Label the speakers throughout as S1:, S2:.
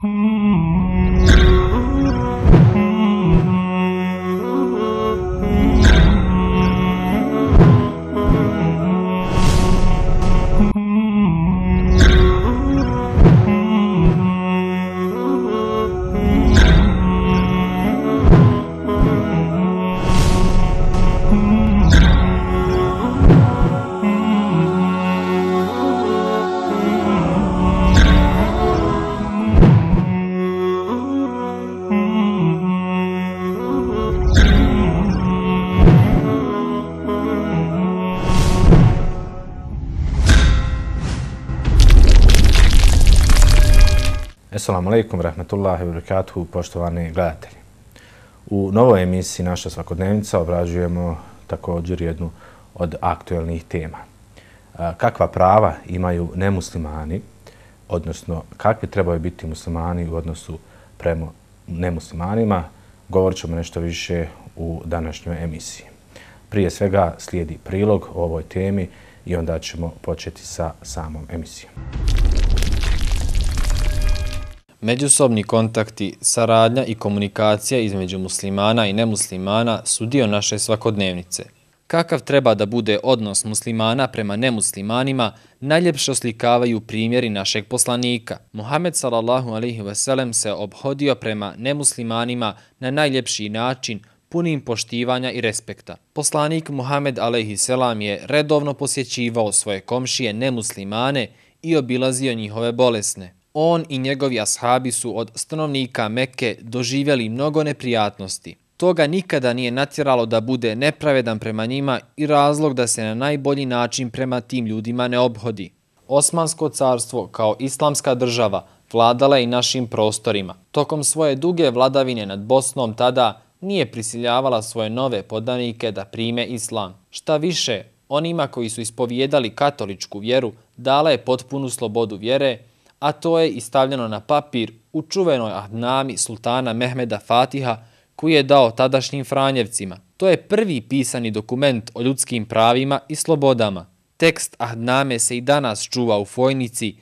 S1: Hmm. Assalamu alaikum, rahmetullahi wa barakatuhu, poštovani gledatelji. U novoj emisiji Naša svakodnevnica obrađujemo također jednu od aktuelnih tema. Kakva prava imaju nemuslimani, odnosno kakvi trebaju biti muslimani u odnosu prema nemuslimanima, govorit ćemo nešto više u današnjoj emisiji. Prije svega slijedi prilog o ovoj temi i onda ćemo početi sa samom emisijom.
S2: Međusobni kontakti, saradnja i komunikacija između muslimana i nemuslimana su dio naše svakodnevnice. Kakav treba da bude odnos muslimana prema nemuslimanima, najljepše oslikavaju primjeri našeg poslanika. Muhammed sallallahu alaihi wasallam se obhodio prema nemuslimanima na najljepši način, punim poštivanja i respekta. Poslanik Muhammed alaihi selam je redovno posjećivao svoje komšije nemuslimane i obilazio njihove bolesne on i njegovi ashabi su od stanovnika Mekke doživjeli mnogo neprijatnosti. Toga nikada nije natjeralo da bude nepravedan prema njima i razlog da se na najbolji način prema tim ljudima ne obhodi. Osmansko carstvo kao islamska država vladala je i našim prostorima. Tokom svoje duge vladavine nad Bosnom tada nije prisiljavala svoje nove podanike da prime islam. Šta više, onima koji su ispovijedali katoličku vjeru dala je potpunu slobodu vjere a to je istavljeno na papir u čuvenoj ahnami sultana Mehmeda Fatiha koji je dao tadašnjim Franjevcima. To je prvi pisani dokument o ljudskim pravima i slobodama. Tekst ahname se i danas čuva u Fojnici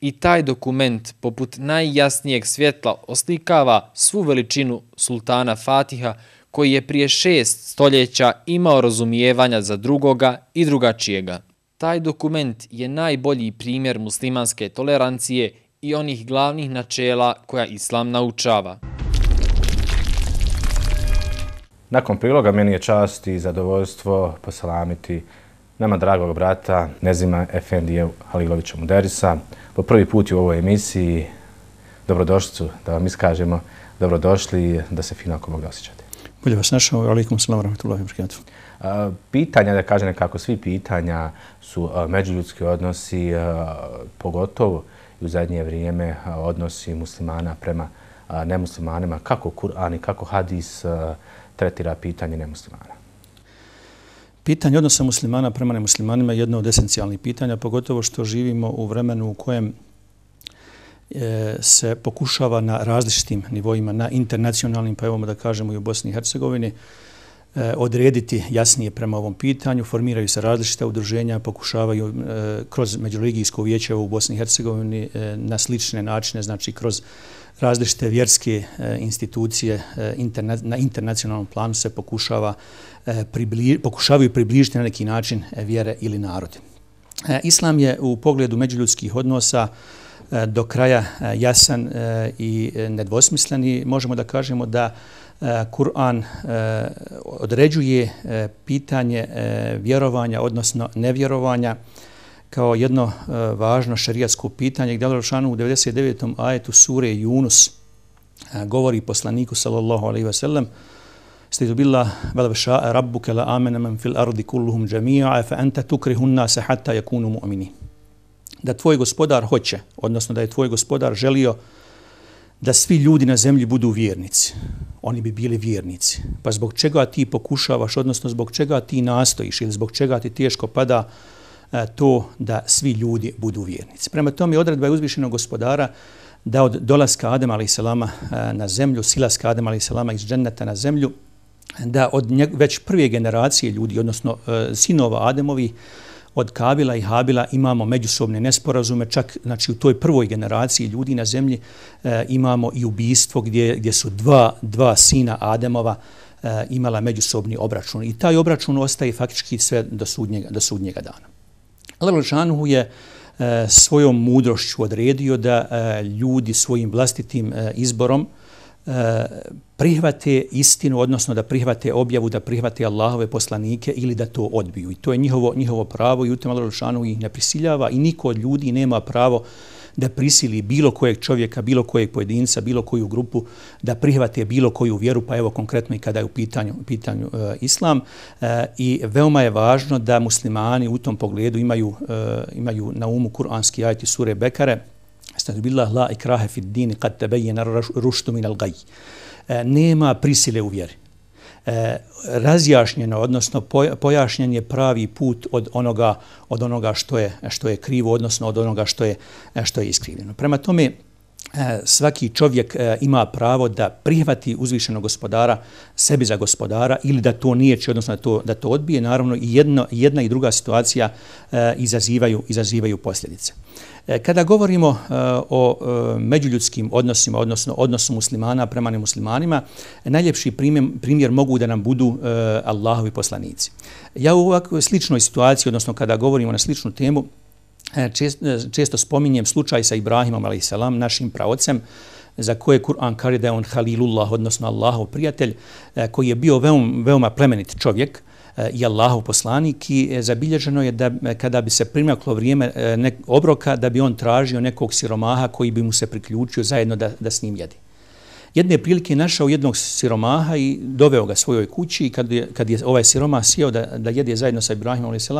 S2: i taj dokument poput najjasnijeg svjetla oslikava svu veličinu sultana Fatiha koji je prije šest stoljeća imao razumijevanja za drugoga i drugačijega. Taj dokument je najbolji primjer muslimanske tolerancije i onih glavnih načela koja islam naučava.
S1: Nakon priloga meni je čast i zadovoljstvo posalamiti nama dragog brata Nezima Efendije Halilovića Muderisa. Po prvi put u ovoj emisiji dobrodošlicu da vam iskažemo dobrodošli i da se fino ako mogu osjećati.
S3: Bolje vas našao, alaikum salam, rahmatullahi wabarakatuh.
S1: Pitanja, da kažem nekako, svi pitanja su međuljudski odnosi, pogotovo u zadnje vrijeme odnosi muslimana prema nemuslimanima. Kako Kur'an i kako hadis tretira pitanje nemuslimana?
S3: Pitanje odnosa muslimana prema nemuslimanima je jedno od esencijalnih pitanja, pogotovo što živimo u vremenu u kojem e, se pokušava na različitim nivoima, na internacionalnim, pa evo da kažemo i u Bosni i Hercegovini, E, odrediti jasnije prema ovom pitanju. Formiraju se različite udruženja, pokušavaju e, kroz Međuligijsko vijeće u Bosni i Hercegovini e, na slične načine, znači kroz različite vjerske institucije na internacionalnom planu se pokušava pokušavaju približiti na neki način vjere ili narod. Islam je u pogledu međuljudskih odnosa do kraja jasan i nedvosmisleni. Možemo da kažemo da Eh, Kur'an eh, određuje eh, pitanje vjerovanja, odnosno nevjerovanja, kao jedno važno šarijatsko pitanje, gdje Allah u 99. ajetu sure Yunus govori poslaniku sallallahu alaihi ve sellem Stidu billah, vel veša'a rabbuke la amena men fil ardi kulluhum džami'a, fa anta tukrihun nase hatta yakunu mu'mini. Da tvoj gospodar hoće, odnosno da je tvoj gospodar želio da svi ljudi na zemlji budu vjernici. Oni bi bili vjernici. Pa zbog čega ti pokušavaš, odnosno zbog čega ti nastojiš ili zbog čega ti teško pada e, to da svi ljudi budu vjernici. Prema tome odredba je uzvišenog gospodara da od dolaska Adema a.s. E, na zemlju, silaska Adema a.s. iz dženneta na zemlju, da od njeg, već prve generacije ljudi, odnosno e, sinova Ademovi, od Kabila i Habila imamo međusobne nesporazume, čak znači, u toj prvoj generaciji ljudi na zemlji e, imamo i ubistvo gdje, gdje su dva, dva sina Ademova e, imala međusobni obračun. I taj obračun ostaje faktički sve do sudnjega, do sudnjega dana. Allah Žanuhu je e, svojom mudrošću odredio da e, ljudi svojim vlastitim e, izborom e, E, prihvate istinu, odnosno da prihvate objavu, da prihvate Allahove poslanike ili da to odbiju. I to je njihovo, njihovo pravo i u tem Allah ih ne prisiljava i niko od ljudi nema pravo da prisili bilo kojeg čovjeka, bilo kojeg pojedinca, bilo koju grupu da prihvate bilo koju vjeru, pa evo konkretno i kada je u pitanju, u pitanju e, islam. E, I veoma je važno da muslimani u tom pogledu imaju, e, imaju na umu kuranski ajti sure Bekare, Estadu billah la ikrahe fid dini kad tebejena ruštu min al gaj. E, nema prisile u vjeri. E, razjašnjeno, odnosno pojašnjen je pravi put od onoga, od onoga što, je, što je krivo, odnosno od onoga što je, što je iskrivljeno. Prema tome, E, svaki čovjek e, ima pravo da prihvati uzvišenog gospodara sebi za gospodara ili da to nije će, odnosno da to, da to odbije. Naravno, i jedna, jedna i druga situacija e, izazivaju, izazivaju posljedice. Kada govorimo o međuljudskim odnosima, odnosno odnosu muslimana prema nemuslimanima, najljepši primjer, primjer mogu da nam budu Allahovi poslanici. Ja u ovakvoj sličnoj situaciji, odnosno kada govorimo na sličnu temu, E, e, često spominjem slučaj sa Ibrahimom, a.s. našim pravocem, za koje Kur'an kaže da je on Halilullah, odnosno Allahov prijatelj, e, koji je bio veoma, veoma plemenit čovjek, i Allahov poslanik i zabilježeno je da kada bi se primaklo vrijeme nek, obroka, da bi on tražio nekog siromaha koji bi mu se priključio zajedno da, da s njim jedi. Jedne prilike našao jednog siromaha i doveo ga svojoj kući i kad je, kad je ovaj siromah sjeo da, da jede zajedno sa Ibrahimom a.s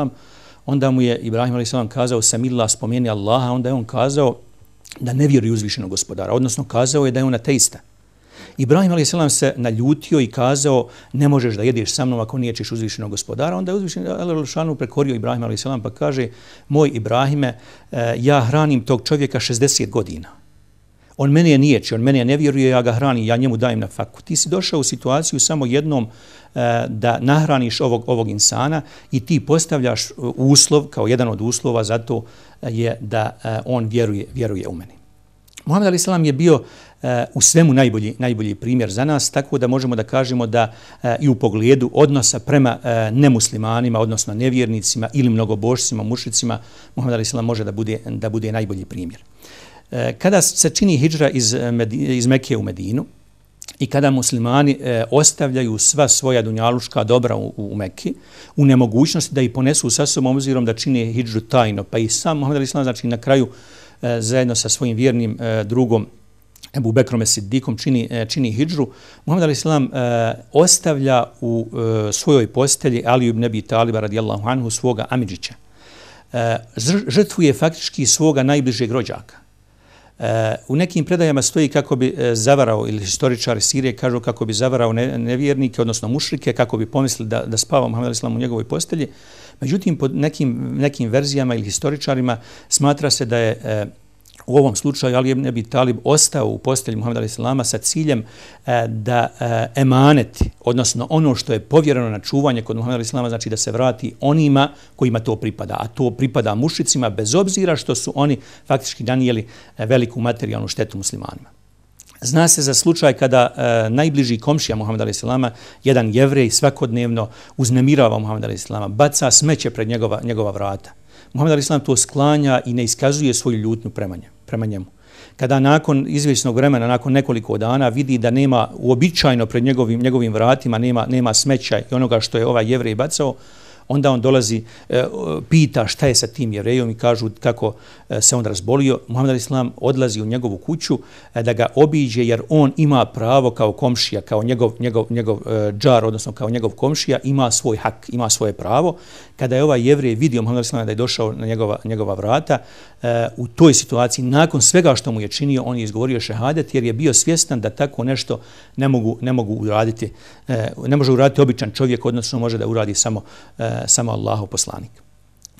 S3: onda mu je Ibrahim a.s. kazao Samillah spomeni Allaha, onda je on kazao da ne vjeruje uzvišenog gospodara, odnosno kazao je da je on ateista. Ibrahim a.s. se naljutio i kazao ne možeš da jedeš sa mnom ako niječeš uzvišenog gospodara. Onda je uzvišen Al-Šanu prekorio Ibrahim a.s. pa kaže moj Ibrahime, e, ja hranim tog čovjeka 60 godina. On mene je niječi, on mene je ne vjeruje, ja ga hranim, ja njemu dajem na faku. Ti si došao u situaciju samo jednom e, da nahraniš ovog, ovog insana i ti postavljaš e, uslov, kao jedan od uslova, zato e, je da e, on vjeruje, vjeruje u meni. Muhammed Ali Salam je bio e, u svemu najbolji, najbolji primjer za nas, tako da možemo da kažemo da i u pogledu odnosa prema nemuslimanima, odnosno nevjernicima ili mnogobožcima, mušicima, Muhammed Ali Salam može da bude, da bude najbolji primjer. E, kada se čini hijđra iz, e, iz Mekije u Medinu i kada muslimani e, ostavljaju sva svoja dunjaluška dobra u, u Mekiji, u nemogućnosti da ih ponesu sa sobom obzirom da čini hijđru tajno, pa i sam Muhammed Ali Salam znači na kraju zajedno sa svojim vjernim drugom Ebu Bekrome Siddikom čini, čini hijđru. Muhammed Ali Islam ostavlja u svojoj postelji Ali ibn Abi Taliba radijallahu anhu svoga Amidžića. Žrtvuje faktički svoga najbližeg rođaka. Eh, u nekim predajama stoji kako bi eh, zavarao, ili historičari Sirije kažu kako bi zavarao nevjernike, odnosno mušrike, kako bi pomislili da, da spava Muhammed Islam u njegovoj postelji. Međutim, pod nekim, nekim verzijama ili historičarima smatra se da je e, u ovom slučaju Ali ibn Abi Talib ostao u postelji Muhammeda a.s. sa ciljem e, da e, emaneti, odnosno ono što je povjereno na čuvanje kod Muhammeda a.s. znači da se vrati onima kojima to pripada, a to pripada mušicima bez obzira što su oni faktički danijeli e, veliku materijalnu štetu muslimanima. Zna se za slučaj kada e, najbliži komšija Muhammeda a.s. jedan jevrej svakodnevno uznemirava Muhammeda a.s. baca smeće pred njegova, njegova vrata. Muhammed Islam to sklanja i ne iskazuje svoju ljutnju prema, nje, prema njemu. Kada nakon izvjesnog vremena, nakon nekoliko dana, vidi da nema uobičajno pred njegovim, njegovim vratima, nema, nema smeća i onoga što je ovaj jevrej bacao, onda on dolazi, e, pita šta je sa tim jevrejom i kažu kako e, se on razbolio. Muhammed al-Islam odlazi u njegovu kuću e, da ga obiđe jer on ima pravo kao komšija, kao njegov, njegov, njegov džar, odnosno kao njegov komšija, ima svoj hak, ima svoje pravo. Kada je ovaj jevrej vidio Muhammed al-Islam da je došao na njegova, njegova vrata, E, u toj situaciji, nakon svega što mu je činio, on je izgovorio šehadet jer je bio svjestan da tako nešto ne mogu, ne mogu uraditi, e, ne može uraditi običan čovjek, odnosno može da uradi samo e, samo Allahov poslanik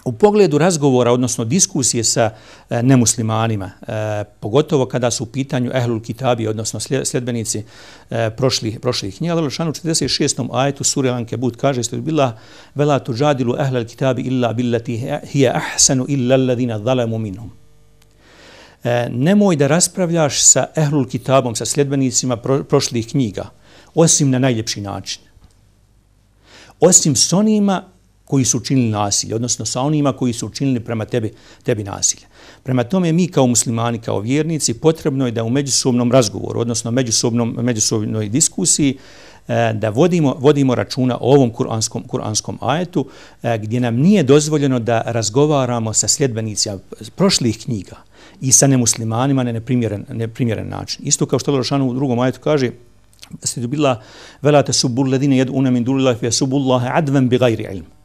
S3: u pogledu razgovora, odnosno diskusije sa e, nemuslimanima, e, pogotovo kada su u pitanju ehlul kitabi, odnosno sljedbenici e, prošlih, prošlih knjiga, Allah Lešanu 46. ajetu suri Ankebut kaže, isto je bila vela tuđadilu ehlul kitabi illa billati hiya ahsanu illa alladina zalamu minhum. E, nemoj da raspravljaš sa ehlul kitabom, sa sljedbenicima pro, prošlih knjiga, osim na najljepši način. Osim s onima koji su učinili nasilje, odnosno sa onima koji su učinili prema tebi, tebi nasilje. Prema tome mi kao muslimani, kao vjernici, potrebno je da u međusobnom razgovoru, odnosno međusobnom, međusobnoj diskusiji, e, da vodimo, vodimo računa o ovom kuranskom, kuranskom ajetu, e, gdje nam nije dozvoljeno da razgovaramo sa sljedbenicima prošlih knjiga i sa nemuslimanima na neprimjeren, neprimjeren način. Isto kao što Lošanu u drugom ajetu kaže, se bila velate subul ledine jed unamin dulilah fe subullahi adven bi gajri ilm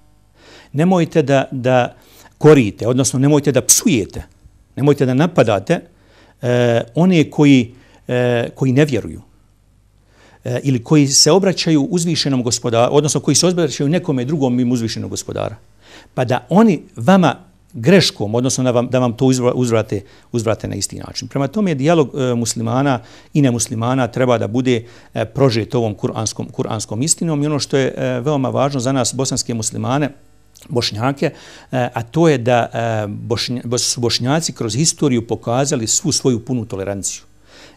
S3: nemojte da, da korite, odnosno nemojte da psujete, nemojte da napadate e, one koji, e, koji ne vjeruju e, ili koji se obraćaju uzvišenom gospodaru, odnosno koji se obraćaju nekome drugom im uzvišenog gospodara. Pa da oni vama greškom, odnosno da vam, da vam to uzvrate, uzvrate na isti način. Prema tome, dijalog e, muslimana i nemuslimana treba da bude e, prožet ovom kuranskom, kuranskom istinom i ono što je e, veoma važno za nas, bosanske muslimane, Bošnjake, e, a to je da e, su Bošnjaci kroz historiju pokazali svu svoju punu toleranciju.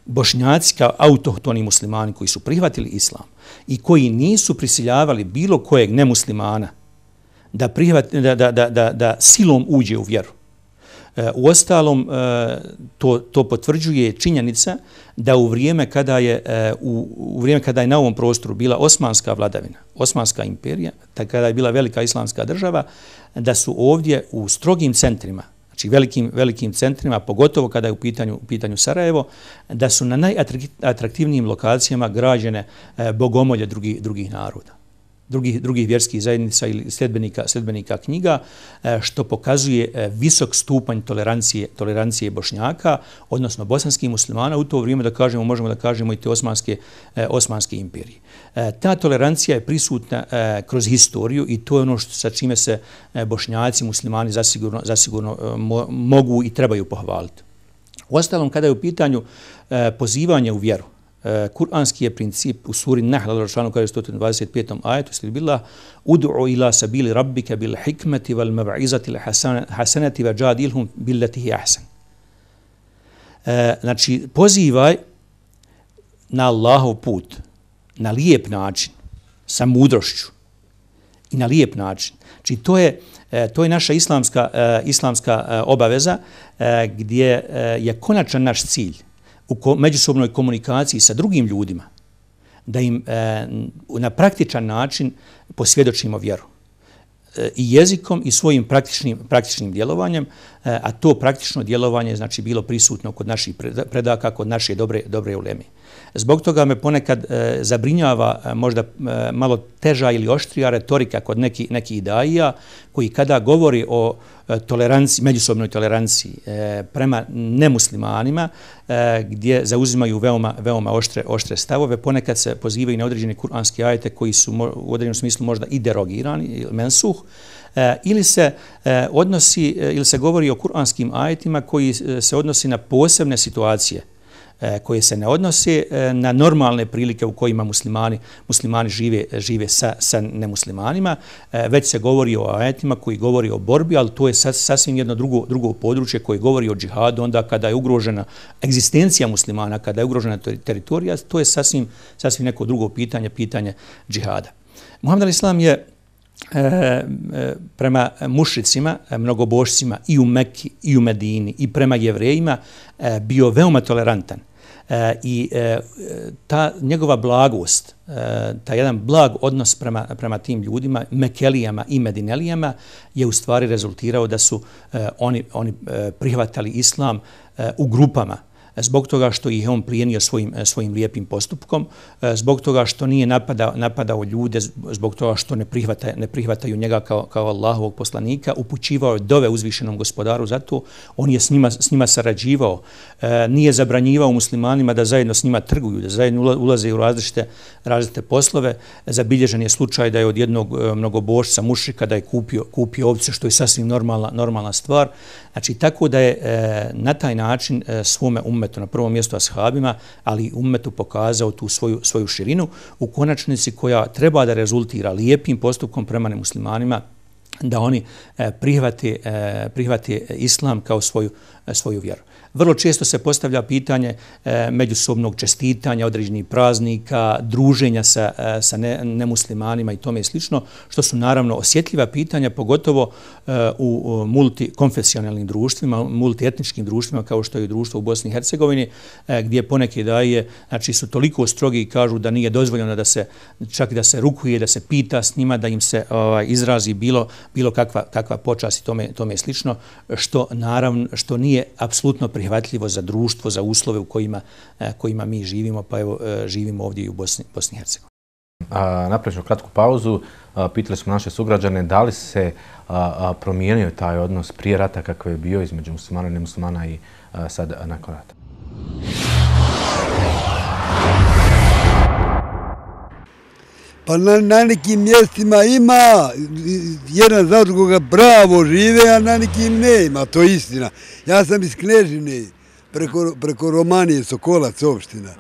S3: Bošnjaci kao autohtoni muslimani koji su prihvatili islam i koji nisu prisiljavali bilo kojeg nemuslimana da, prihvati, da, da, da, da, da silom uđe u vjeru. E, u ostalom, e, to, to potvrđuje činjenica da u vrijeme kada je e, u, u vrijeme kada je na ovom prostoru bila osmanska vladavina, osmanska imperija, tako kada je bila velika islamska država, da su ovdje u strogim centrima, znači velikim, velikim centrima, pogotovo kada je u pitanju, u pitanju Sarajevo, da su na najatraktivnijim lokacijama građene bogomolje drugih, drugih naroda drugih, drugih vjerskih zajednica ili sljedbenika, sljedbenika knjiga, e, što pokazuje e, visok stupanj tolerancije, tolerancije bošnjaka, odnosno bosanskih muslimana, u to vrijeme da kažemo, možemo da kažemo i te osmanske, e, osmanske imperije. Ta tolerancija je prisutna kroz historiju i to je ono što, sa čime se bošnjaci, muslimani zasigurno, zasigurno mogu i trebaju pohvaliti. U ostalom, kada je u pitanju pozivanje u vjeru, E, kuranski je princip u suri Nahl, Allah šanu kaže 125. ajetu, sli bila ud'u ila sabili rabbika bil hikmeti val mab'izati hasanati va džadilhum billatihi ahsan. E, znači, pozivaj na Allahov put, na lijep način, sa mudrošću i na lijep način. Znači, to je, e, to je naša islamska, e, islamska e, obaveza e, gdje je konačan naš cilj u ko, međusobnoj komunikaciji sa drugim ljudima, da im e, na praktičan način posvjedočimo vjeru e, i jezikom i svojim praktičnim, praktičnim djelovanjem, e, a to praktično djelovanje znači bilo prisutno kod naših predaka, kod naše dobre, dobre uleme. Zbog toga me ponekad e, zabrinjava e, možda e, malo teža ili oštrija retorika kod neki, neki idaija koji kada govori o e, toleranciji, međusobnoj toleranciji e, prema nemuslimanima e, gdje zauzimaju veoma, veoma oštre, oštre stavove, ponekad se pozivaju na određene kuranske ajete koji su u određenom smislu možda i derogirani, ili mensuh, ili se odnosi ili se govori o kuranskim ajetima koji se odnosi na posebne situacije. E, koje se ne odnose e, na normalne prilike u kojima muslimani muslimani žive žive sa sa nemuslimanima. E, već se govori o ajetima koji govori o borbi al to je sasvim jedno drugo drugo područje koje govori o džihadu onda kada je ugrožena egzistencija muslimana kada je ugrožena teritorija. To je sasvim sasvim neko drugo pitanje pitanje džihada. Muhammed al-Islam je e, prema mušricima, mnogobošcima i u Mekki i u Medini i prema jevrejima e, bio veoma tolerantan. E, i e, ta njegova blagost, e, ta jedan blag odnos prema, prema tim ljudima, Mekelijama i Medinelijama, je u stvari rezultirao da su e, oni, oni e, prihvatali islam e, u grupama, zbog toga što ih on plijenio svojim, e, svojim lijepim postupkom, e, zbog toga što nije napadao, napadao ljude, zbog toga što ne, prihvata, ne prihvataju njega kao, kao Allahovog poslanika, upućivao dove uzvišenom gospodaru zato, on je s njima, s njima sarađivao, e, nije zabranjivao muslimanima da zajedno s njima trguju, da zajedno ulaze u različite, različite poslove. Zabilježen je slučaj da je od jednog mnogobošca mušika da je kupio, kupio ovce, što je sasvim normalna, normalna stvar. Znači, tako da je na taj način svome umetu, na prvom mjestu ashabima, ali umetu pokazao tu svoju, svoju širinu, u konačnici koja treba da rezultira lijepim postupkom prema nemuslimanima, da oni e, prihvate, e, prihvate islam kao svoju, e, svoju vjeru. Vrlo često se postavlja pitanje e, međusobnog čestitanja određenih praznika, druženja sa, e, sa ne, nemuslimanima i tome i slično, što su naravno osjetljiva pitanja, pogotovo e, u multikonfesionalnim društvima, multietničkim društvima, kao što je društvo u Bosni i Hercegovini, e, gdje poneke daje, znači su toliko strogi i kažu da nije dozvoljeno da se, čak da se rukuje, da se pita s njima, da im se ovaj, izrazi bilo, bilo kakva, kakva počas i tome, tome i slično, što naravno, što nije apsolutno prihvatljivo za društvo, za uslove u kojima, e, kojima mi živimo, pa evo, e, živimo ovdje i u Bosni, Bosni i Hercegovini.
S1: Napravimo kratku pauzu. Pitali smo naše sugrađane da li se promijenio taj odnos prije rata kakav je bio između muslimana i nemuslimana i sad nakon rata.
S4: Pa na, na nekim mjestima ima, jedan za drugoga bravo žive, a na nekim ne ima, to je istina. Ja sam iz Knežine, preko, preko Romanije, Sokolac, opština.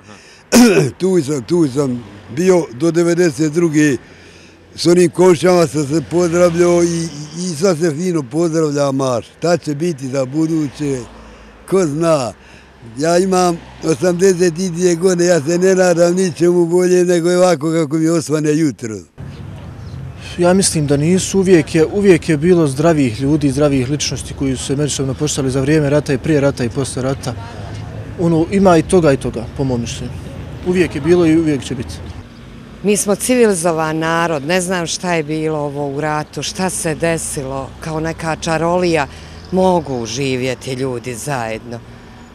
S4: tu, sam, tu sam bio do 92. S onim košama sam se pozdravljao i, i sad se fino pozdravlja marš. Ta će biti za buduće, ko zna. Ja imam 82 godine, ja se ne nadam ničemu bolje nego ovako kako mi osvane jutro.
S5: Ja mislim da nisu, uvijek je, uvijek je bilo zdravih ljudi, zdravih ličnosti koji su se međusobno poštali za vrijeme rata i prije rata i posle rata. Ono, ima i toga i toga, po mojom mišljenju. Uvijek je bilo i uvijek će biti.
S6: Mi smo civilizovan narod, ne znam šta je bilo ovo u ratu, šta se desilo, kao neka čarolija, mogu živjeti ljudi zajedno.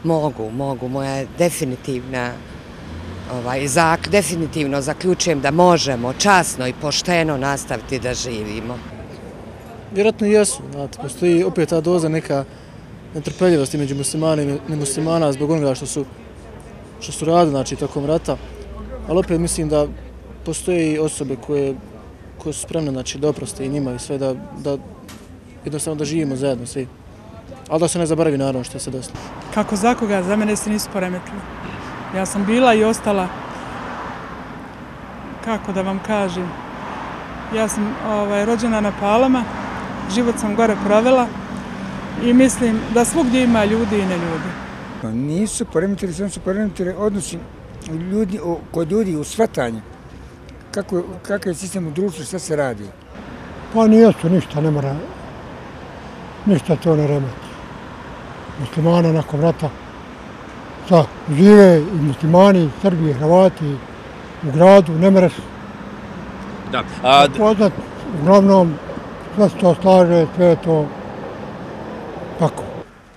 S6: Mogu, mogu, moja definitivna, ovaj, zak, definitivno zaključujem da možemo časno i pošteno nastaviti da živimo.
S5: Vjerojatno jesu, znate, postoji opet ta doza neka netrpeljivosti među muslimana i nemuslimana zbog onoga što su, što su radili, znači, tokom rata, ali opet mislim da postoje i osobe koje, koje su spremne, znači, da oproste i njima i sve, da, da jednostavno da živimo zajedno svi. Ali da se ne zaboravi naravno što se desilo.
S7: Kako za koga, za mene se nisu poremetili. Ja sam bila i ostala, kako da vam kažem, ja sam ovaj, rođena na Palama, život sam gore provela i mislim da svugdje ima ljudi i ne ljudi.
S8: Pa nisu poremetili, samo su poremetili odnosi ljudi, kod ljudi u shvatanju. Kako, kakav je sistem u društvu, šta se radi?
S9: Pa nijesu, ništa ne mora, ništa to ne remeti muslimana nakon rata. Sa, žive i muslimani, i Srbi, i Hrvati u gradu, ne mreš. Da. A... Poznat, uglavnom, sve se to slaže, sve to tako.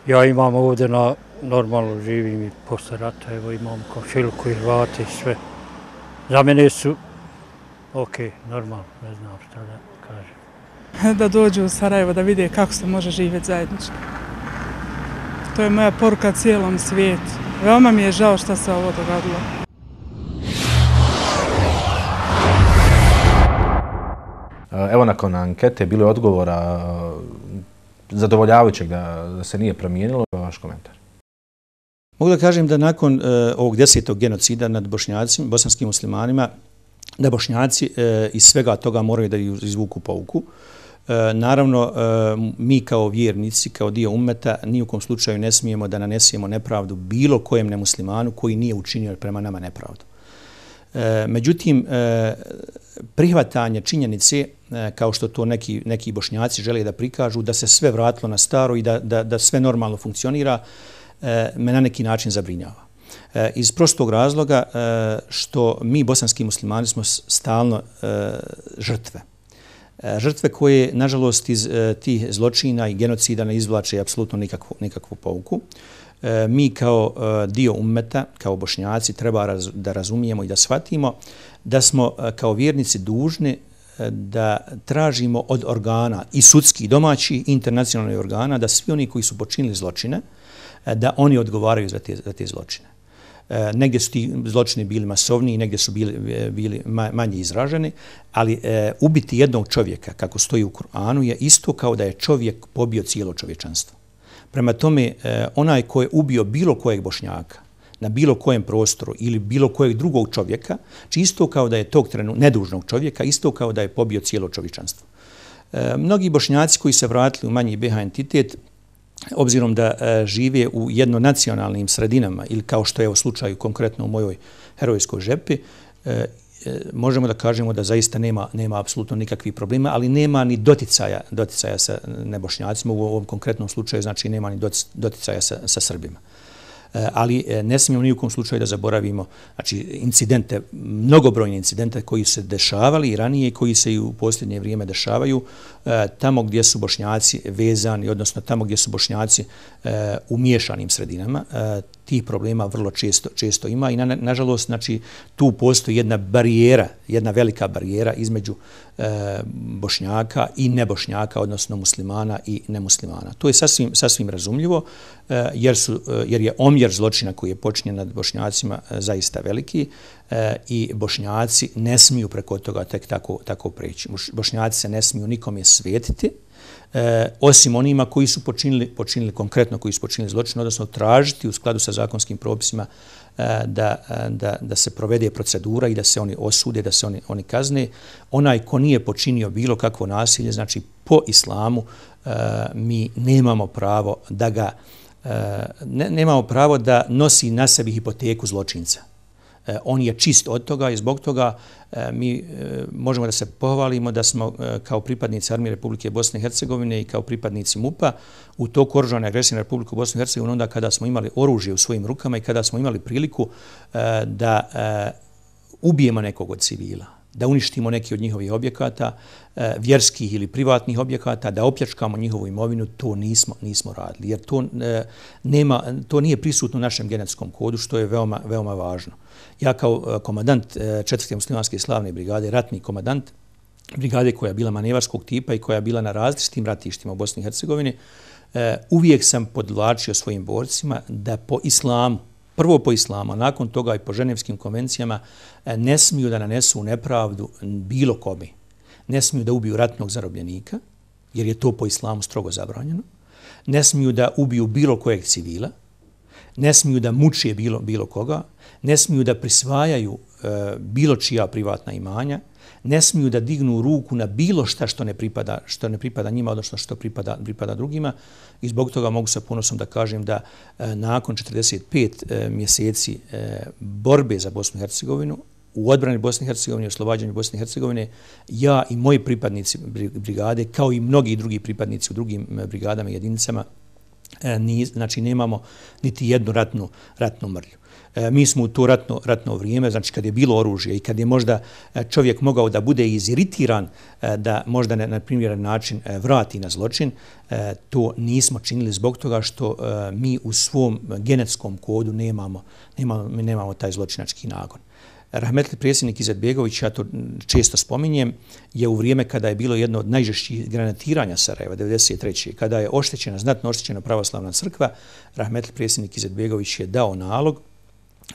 S10: Ja imam ovdje na normalno živim i posle rata, evo imam komšiluku i Hrvate i sve. Za mene su ok, normalno, ne znam šta da kažem.
S7: Da dođu u Sarajevo da vide kako se može živjeti zajednički. To je moja poruka cijelom svijetu. Veoma mi je žao što se ovo dogodilo.
S1: Evo nakon ankete bilo je odgovora zadovoljavajućeg da, da se nije promijenilo. Vaš komentar.
S3: Mogu da kažem da nakon uh, ovog desetog genocida nad bošnjacima, bosanskim muslimanima, da bošnjaci uh, iz svega toga moraju da izvuku pouku. E, naravno, e, mi kao vjernici, kao dio umeta, ni u kom slučaju ne smijemo da nanesemo nepravdu bilo kojem nemuslimanu koji nije učinio prema nama nepravdu. E, međutim, e, prihvatanje činjenice, e, kao što to neki, neki bošnjaci žele da prikažu, da se sve vratilo na staro i da, da, da sve normalno funkcionira, e, me na neki način zabrinjava. Iz prostog razloga što mi, bosanski muslimani, smo stalno. E, žrtve E, žrtve koje, nažalost, iz e, tih zločina i genocida ne izvlače apsolutno nikakvu, nikakvu pouku. E, mi kao dio ummeta, kao bošnjaci, treba raz, da razumijemo i da shvatimo da smo kao vjernici dužni da tražimo od organa i sudski i domaći internacionalni organa da svi oni koji su počinili zločine, da oni odgovaraju za te, za te zločine. E, negdje su ti zločini bili masovni, negdje su bili, eh, bili manje izraženi, ali e, ubiti jednog čovjeka, kako stoji u Kur'anu, je isto kao da je čovjek pobio cijelo čovječanstvo. Prema tome, e, onaj ko je ubio bilo kojeg bošnjaka, na bilo kojem prostoru ili bilo kojeg drugog čovjeka, či isto kao da je tog trenu nedužnog čovjeka, isto kao da je pobio cijelo čovječanstvo. E, mnogi bošnjaci koji se vratili u manji BH entitet, obzirom da e, žive u jednonacionalnim sredinama ili kao što je u slučaju konkretno u mojoj herojskoj žepi, e, e, možemo da kažemo da zaista nema nema apsolutno nikakvih problema, ali nema ni doticaja doticaja sa nebošnjacima u ovom konkretnom slučaju, znači nema ni doticaja sa, sa Srbima. E, ali e, ne smijemo ni u kom slučaju da zaboravimo znači, incidente, mnogobrojne incidente koji se dešavali i ranije i koji se i u posljednje vrijeme dešavaju e, tamo gdje su bošnjaci vezani, odnosno tamo gdje su bošnjaci u miješanim sredinama. Tih problema vrlo često, često ima i na, nažalost znači, tu postoji jedna barijera, jedna velika barijera između e, bošnjaka i nebošnjaka, odnosno muslimana i nemuslimana. To je sasvim, sasvim razumljivo, e, jer, su, e, jer je omjer zločina koji je počinjen nad bošnjacima e, zaista veliki e, i bošnjaci ne smiju preko toga tek tako, tako preći. Bošnjaci se ne smiju nikome svetiti, e, osim onima koji su počinili, počinili konkretno, koji su počinili zločin, odnosno tražiti u skladu sa zakonskim propisima E, da, e, da, da se provede procedura i da se oni osude, da se oni, oni kazne. Onaj ko nije počinio bilo kakvo nasilje, znači po islamu, e, mi nemamo pravo da ga e, ne, nemamo pravo da nosi na sebi hipoteku zločinca. E, on je čist od toga i zbog toga e, mi e, možemo da se pohvalimo da smo kao pripadnici Armije Republike Bosne i Hercegovine i kao pripadnici MUPA u to oružane agresije na Republiku Bosne i Hercegovine onda kada smo imali oružje u svojim rukama i kada smo imali priliku da ubijemo nekog od civila, da uništimo neki od njihovih objekata, vjerskih ili privatnih objekata, da opljačkamo njihovu imovinu, to nismo nismo radili. Jer to, nema, to nije prisutno u našem genetskom kodu, što je veoma, veoma važno. Ja kao e, komadant e, četvrte muslimanske slavne brigade, ratni komadant brigade koja je bila manevarskog tipa i koja je bila na različitim ratištima u Bosni i Hercegovini, e, uvijek sam podlačio svojim borcima da po islamu, prvo po islamu, nakon toga i po ženevskim konvencijama, ne smiju da nanesu nepravdu bilo kome. Ne smiju da ubiju ratnog zarobljenika, jer je to po islamu strogo zabranjeno. Ne smiju da ubiju bilo kojeg civila, ne smiju da mučije bilo, bilo koga, ne smiju da prisvajaju e, bilo čija privatna imanja, ne smiju da dignu ruku na bilo šta što ne pripada, što ne pripada njima, odnosno što pripada, pripada drugima. I zbog toga mogu sa ponosom da kažem da e, nakon 45 e, mjeseci e, borbe za Bosnu i Hercegovinu, u odbrani Bosne i Hercegovine i oslobađanju Bosne i Hercegovine, ja i moji pripadnici brigade, kao i mnogi drugi pripadnici u drugim e, brigadama i jedinicama, e, ni, znači nemamo niti jednu ratnu, ratnu mrlju. E, mi smo u to ratno, ratno vrijeme, znači kad je bilo oružje i kad je možda e, čovjek mogao da bude iziritiran, e, da možda na, na primjeran način e, vrati na zločin, e, to nismo činili zbog toga što mi u svom genetskom kodu nemamo, nemamo, nemamo taj zločinački nagon. Rahmetli predsjednik Izetbegović, ja to često spominjem, je u vrijeme kada je bilo jedno od najžešćih granatiranja Sarajeva, 1993. kada je oštećena, znatno oštećena pravoslavna crkva, Rahmetli predsjednik Izetbegović je dao nalog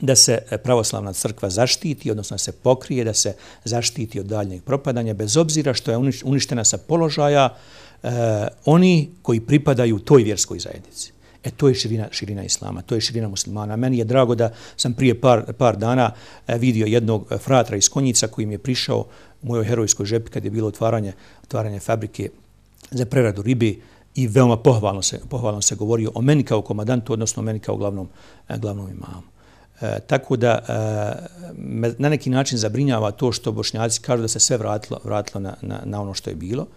S3: da se e, pravoslavna crkva zaštiti, odnosno da se pokrije, da se zaštiti od daljnjeg propadanja, bez obzira što je uništena sa položaja eh, oni koji pripadaju toj vjerskoj zajednici. E to je širina, širina islama, to je širina muslimana. Meni je drago da sam prije par, par dana e, vidio jednog e, fratra iz Konjica koji mi je prišao u mojoj herojskoj žepi kad je bilo otvaranje, otvaranje fabrike za preradu ribe i veoma pohvalno se, pohvalno se govorio o meni kao komadantu, odnosno o meni kao glavnom, e, glavnom imamu. E, tako da e, me na neki način zabrinjava to što bošnjaci kažu da se sve vratilo, vratilo na, na, na ono što je bilo.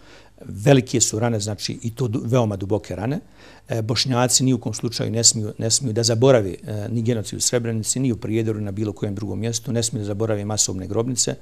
S3: Velike su rane, znači i to veoma duboke rane. E, Bošnjaci ni u kom slučaju ne smiju, ne smiju da zaboravi e, ni genocid u Srebrenici, ni u Prijedoru, na bilo kojem drugom mjestu, ne smiju da zaboravi masovne grobnice,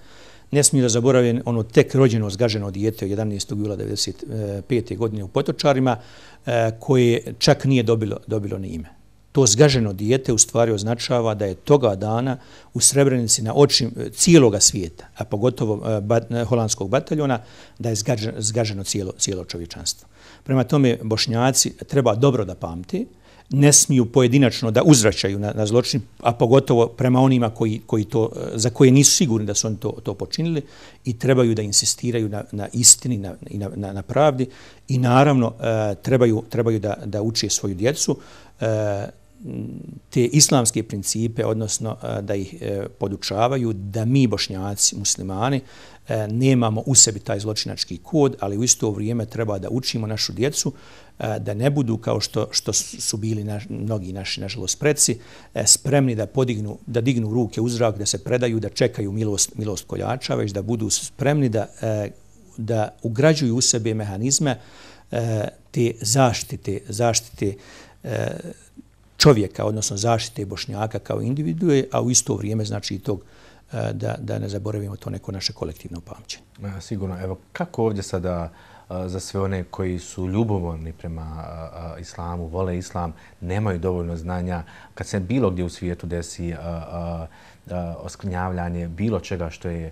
S3: ne smiju da zaboravi ono tek rođeno, zgaženo dijete od 11. jula 1995. godine u Potočarima, e, koje čak nije dobilo, dobilo ni ime to zgaženo dijete u stvari označava da je toga dana u Srebrenici na oči e, cijeloga svijeta, a pogotovo e, e, holandskog bataljona, da je zgaženo cijelo, cijelo čovječanstvo. Prema tome, bošnjaci treba dobro da pamti, ne smiju pojedinačno da uzvraćaju na, na zločin, a pogotovo prema onima koji, koji to, za koje nisu sigurni da su oni to, to počinili i trebaju da insistiraju na, na istini na, i na, na, na pravdi i naravno e, trebaju, trebaju da, da uče svoju djecu e, te islamske principe, odnosno e, da ih e, podučavaju da mi bošnjaci, muslimani, e, nemamo u sebi taj zločinački kod, ali u isto vrijeme treba da učimo našu djecu da ne budu kao što što su bili naš, mnogi naši nažalost preci spremni da podignu da dignu ruke u zrak da se predaju da čekaju milost milost koljača već da budu spremni da da ugrađuju u sebe mehanizme te zaštite zaštite čovjeka odnosno zaštite bošnjaka kao individue a u isto vrijeme znači i tog da, da ne zaboravimo to neko naše kolektivno pamćenje.
S1: Sigurno. Evo, kako ovdje sada za sve one koji su ljubomorni prema islamu, vole islam, nemaju dovoljno znanja, kad se bilo gdje u svijetu desi osklinjavljanje bilo čega što je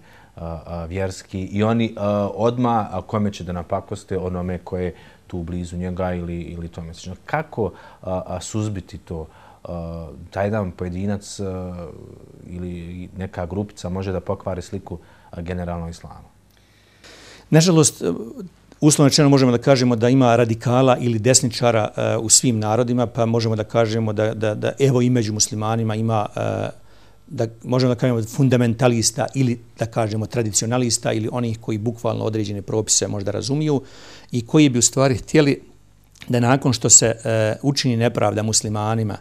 S1: vjerski i oni odma kome će da napakoste onome koje tu blizu njega ili, ili to mjesečno. Kako suzbiti to? taj jedan pojedinac ili neka grupica može da pokvari sliku generalno islamu?
S3: Nažalost, uslovno rečeno možemo da kažemo da ima radikala ili desničara uh, u svim narodima, pa možemo da kažemo da, da, da evo i među muslimanima ima uh, da možemo da kažemo fundamentalista ili da kažemo tradicionalista ili onih koji bukvalno određene propise možda razumiju i koji bi u stvari htjeli da nakon što se e, učini nepravda muslimanima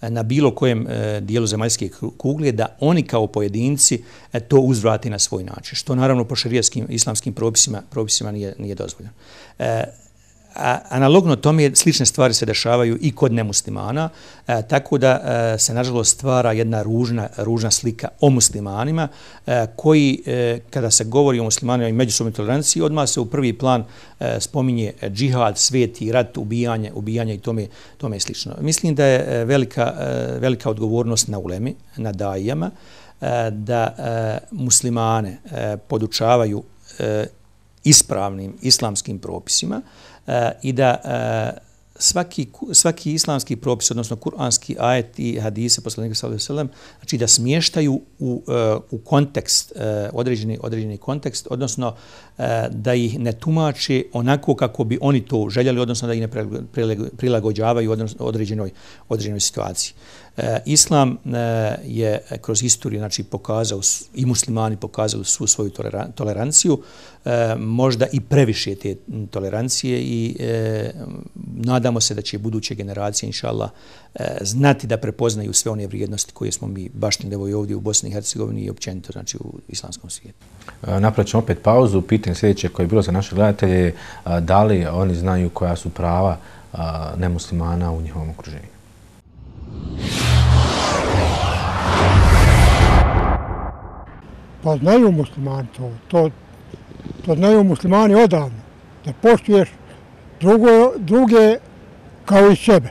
S3: e, na bilo kojem e, dijelu zemaljske kugle, da oni kao pojedinci e, to uzvrati na svoj način, što naravno po šarijaskim islamskim propisima, propisima nije, nije dozvoljeno. E, analogno tome slične stvari se dešavaju i kod nemuslimana, e, tako da e, se nažalost stvara jedna ružna, ružna slika o muslimanima e, koji, e, kada se govori o muslimanima i međusobnoj toleranciji, odmah se u prvi plan e, spominje džihad, sveti, rat, ubijanje, ubijanje i tome, tome slično. Mislim da je e, velika, velika odgovornost na ulemi, na dajama, da muslimane podučavaju ispravnim islamskim propisima, eh, i da eh, svaki, svaki islamski propis, odnosno kuranski ajet i hadise poslanika sallallahu alejhi ve sellem, znači da smještaju u, eh, u kontekst, određeni, određeni kontekst, odnosno da ih ne tumače onako kako bi oni to željeli, odnosno da ih ne prilagođavaju određenoj, određenoj situaciji. E, islam e, je kroz istoriju znači, pokazao, i muslimani pokazali svu svoju toleranciju, e, možda i previše te tolerancije i nadamo se da će buduće generacije, inša Allah, znati da prepoznaju sve one vrijednosti koje smo mi bašnili ovdje u Bosni i Hercegovini i općenito znači, u islamskom svijetu.
S1: Napraćemo opet pauzu. Pitanje sljedeće koje je bilo za naše gledatelje da li oni znaju koja su prava nemuslimana u njihovom okruženju.
S9: Pa znaju muslimani to. To, to znaju muslimani odavno. Da poštuješ drugo, druge kao i sebe.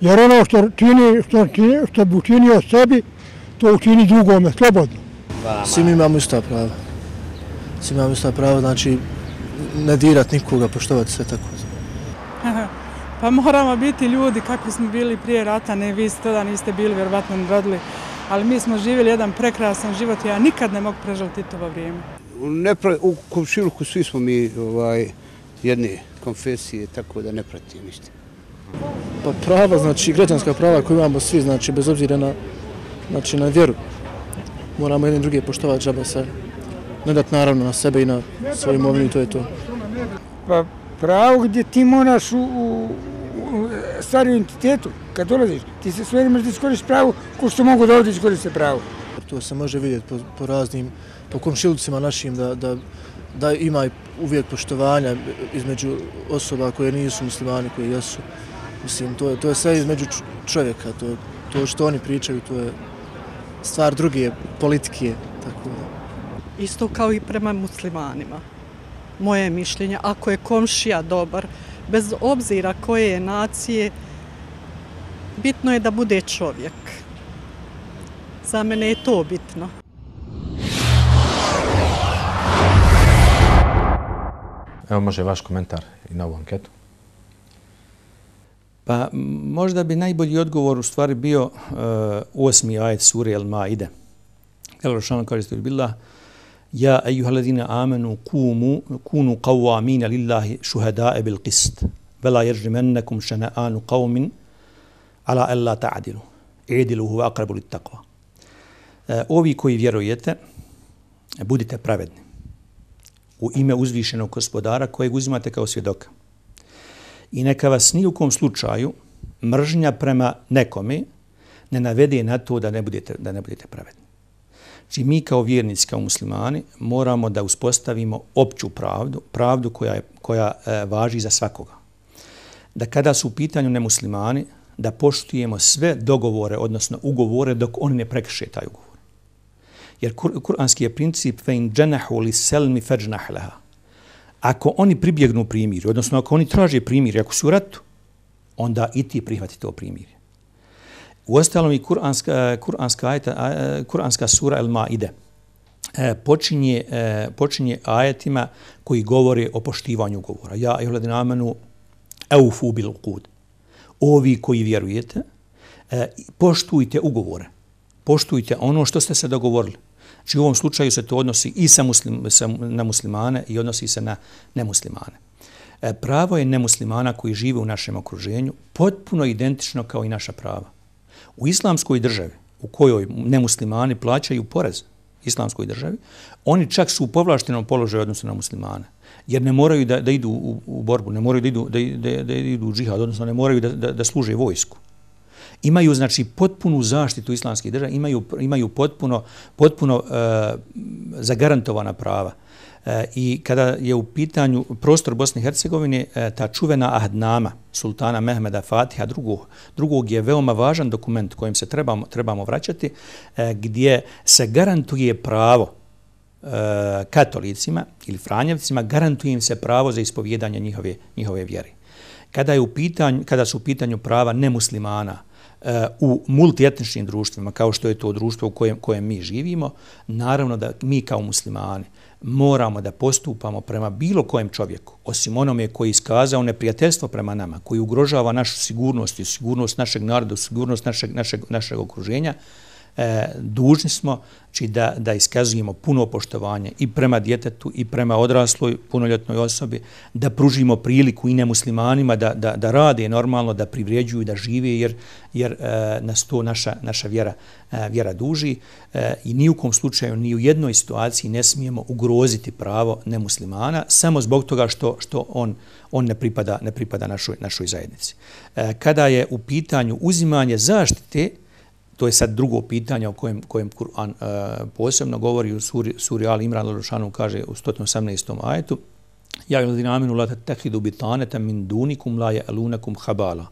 S9: Jer ono što, čini, što, čini, što bi učinio sebi, to učini drugome, slobodno.
S5: Svi mi imamo isto pravo. Svi imamo isto pravo, znači ne dirat nikoga, poštovati sve tako.
S7: Pa moramo biti ljudi kakvi smo bili prije rata, ne vi ste tada niste bili, vjerovatno ne radili ali mi smo živjeli jedan prekrasan život i ja nikad ne mogu prežaliti to vrijeme.
S11: U, nepra, u komšiluku svi smo mi ovaj, jedne konfesije, tako da ne pratim ništa.
S5: Pa prava, znači građanska prava koju imamo svi, znači bez obzira na, znači, na vjeru, moramo jedni drugi poštovati džaba se, ne dati naravno na sebe i na svoju imovinu to je to.
S8: Pa pravo gdje ti moraš u, u, u stvari identitetu, kad dolaziš, ti se sve imaš da iskoriš pravo ko što mogu da ovdje iskoriste pravo.
S5: To se može vidjeti po, po raznim, po komšilucima našim da, da, da ima uvijek poštovanja između osoba koje nisu muslimani, koje jesu. Mislim, to je, to je sve između čovjeka, to, to što oni pričaju, to je stvar druge politike. Tako da.
S12: Isto kao i prema muslimanima. Moje mišljenje, ako je komšija dobar, bez obzira koje je nacije, Bitno je da bude čovjek. Za mene je to bitno.
S1: Evo može vaš komentar i na ovu anketu.
S3: Pa možda bi najbolji odgovor u stvari bio uh, osmi ajet sure El Maide. Jel Rošano kaže billah, Ja أيها الذين آمنوا kunu كونوا lillahi لله bil qist. Vela يجرمنكم شنآن قوم ala ألا تعدلوا Edilu هو أقرب للتقوى ovi koji vjerujete, budite pravedni u ime uzvišenog gospodara kojeg uzimate kao svjedoka. I neka vas ni u kom slučaju mržnja prema nekome ne navede na to da ne budete, da ne budete pravedni. Znači mi kao vjernici, kao muslimani, moramo da uspostavimo opću pravdu, pravdu koja, je, koja e, važi za svakoga. Da kada su u pitanju nemuslimani, da poštujemo sve dogovore, odnosno ugovore, dok oni ne prekrše taj ugovor. Jer kur, kuranski je princip fe in dženahu li selmi feđnah leha. Ako oni pribjegnu primiru, odnosno ako oni traže primir, ako su u ratu, onda i ti prihvati to primiri. U ostalom i kuranska, kuranska, ajeta, e, kuranska sura El Maide e, počinje, e, počinje ajetima koji govore o poštivanju govora. Ja, ihledin amenu, eufu bil kud. Ovi koji vjerujete, poštujte ugovore. Poštujte ono što ste se dogovorili. Znači u ovom slučaju se to odnosi i sa muslim, sa, na muslimane i odnosi se na nemuslimane. Pravo je nemuslimana koji žive u našem okruženju potpuno identično kao i naša prava. U islamskoj državi, u kojoj nemuslimani plaćaju porez islamskoj državi, oni čak su u povlaštenom položaju odnosno na muslimane. Jer ne moraju da, da idu u, u borbu, ne moraju da idu, da, da, da idu u džihad, odnosno ne moraju da, da, da služe vojsku. Imaju znači potpunu zaštitu islamskih država, imaju, imaju potpuno, potpuno e, zagarantovana prava. E, I kada je u pitanju prostor Bosne i Hercegovine, e, ta čuvena Ahdnama, sultana Mehmeda Fatiha drugog, drugog je veoma važan dokument kojim se trebamo, trebamo vraćati, e, gdje se garantuje pravo katolicima ili franjevcima, garantuje im se pravo za ispovjedanje njihove, njihove vjere. Kada, je u pitanju, kada su u pitanju prava nemuslimana, u multietničnim društvima, kao što je to društvo u kojem, kojem mi živimo, naravno da mi kao muslimani moramo da postupamo prema bilo kojem čovjeku, osim onome koji iskazao neprijateljstvo prema nama, koji ugrožava našu sigurnost i sigurnost našeg naroda, sigurnost našeg, našeg, našeg okruženja, e, dužni smo znači da, da iskazujemo puno poštovanje i prema djetetu i prema odrasloj punoljetnoj osobi, da pružimo priliku i nemuslimanima da, da, da rade normalno, da privređuju, da žive, jer, jer e, nas to naša, naša vjera, e, vjera duži e, i ni u kom slučaju, ni u jednoj situaciji ne smijemo ugroziti pravo nemuslimana samo zbog toga što, što on, on ne pripada, ne pripada našoj, našoj zajednici. E, kada je u pitanju uzimanje zaštite, To je sad drugo pitanje o kojem, kojem Kur'an uh, posebno govori u suri, suri Ali Imran Lalušanu kaže u 118. ajetu Ja ili dinaminu la tatakhidu bitaneta min dunikum la ja'alunakum habala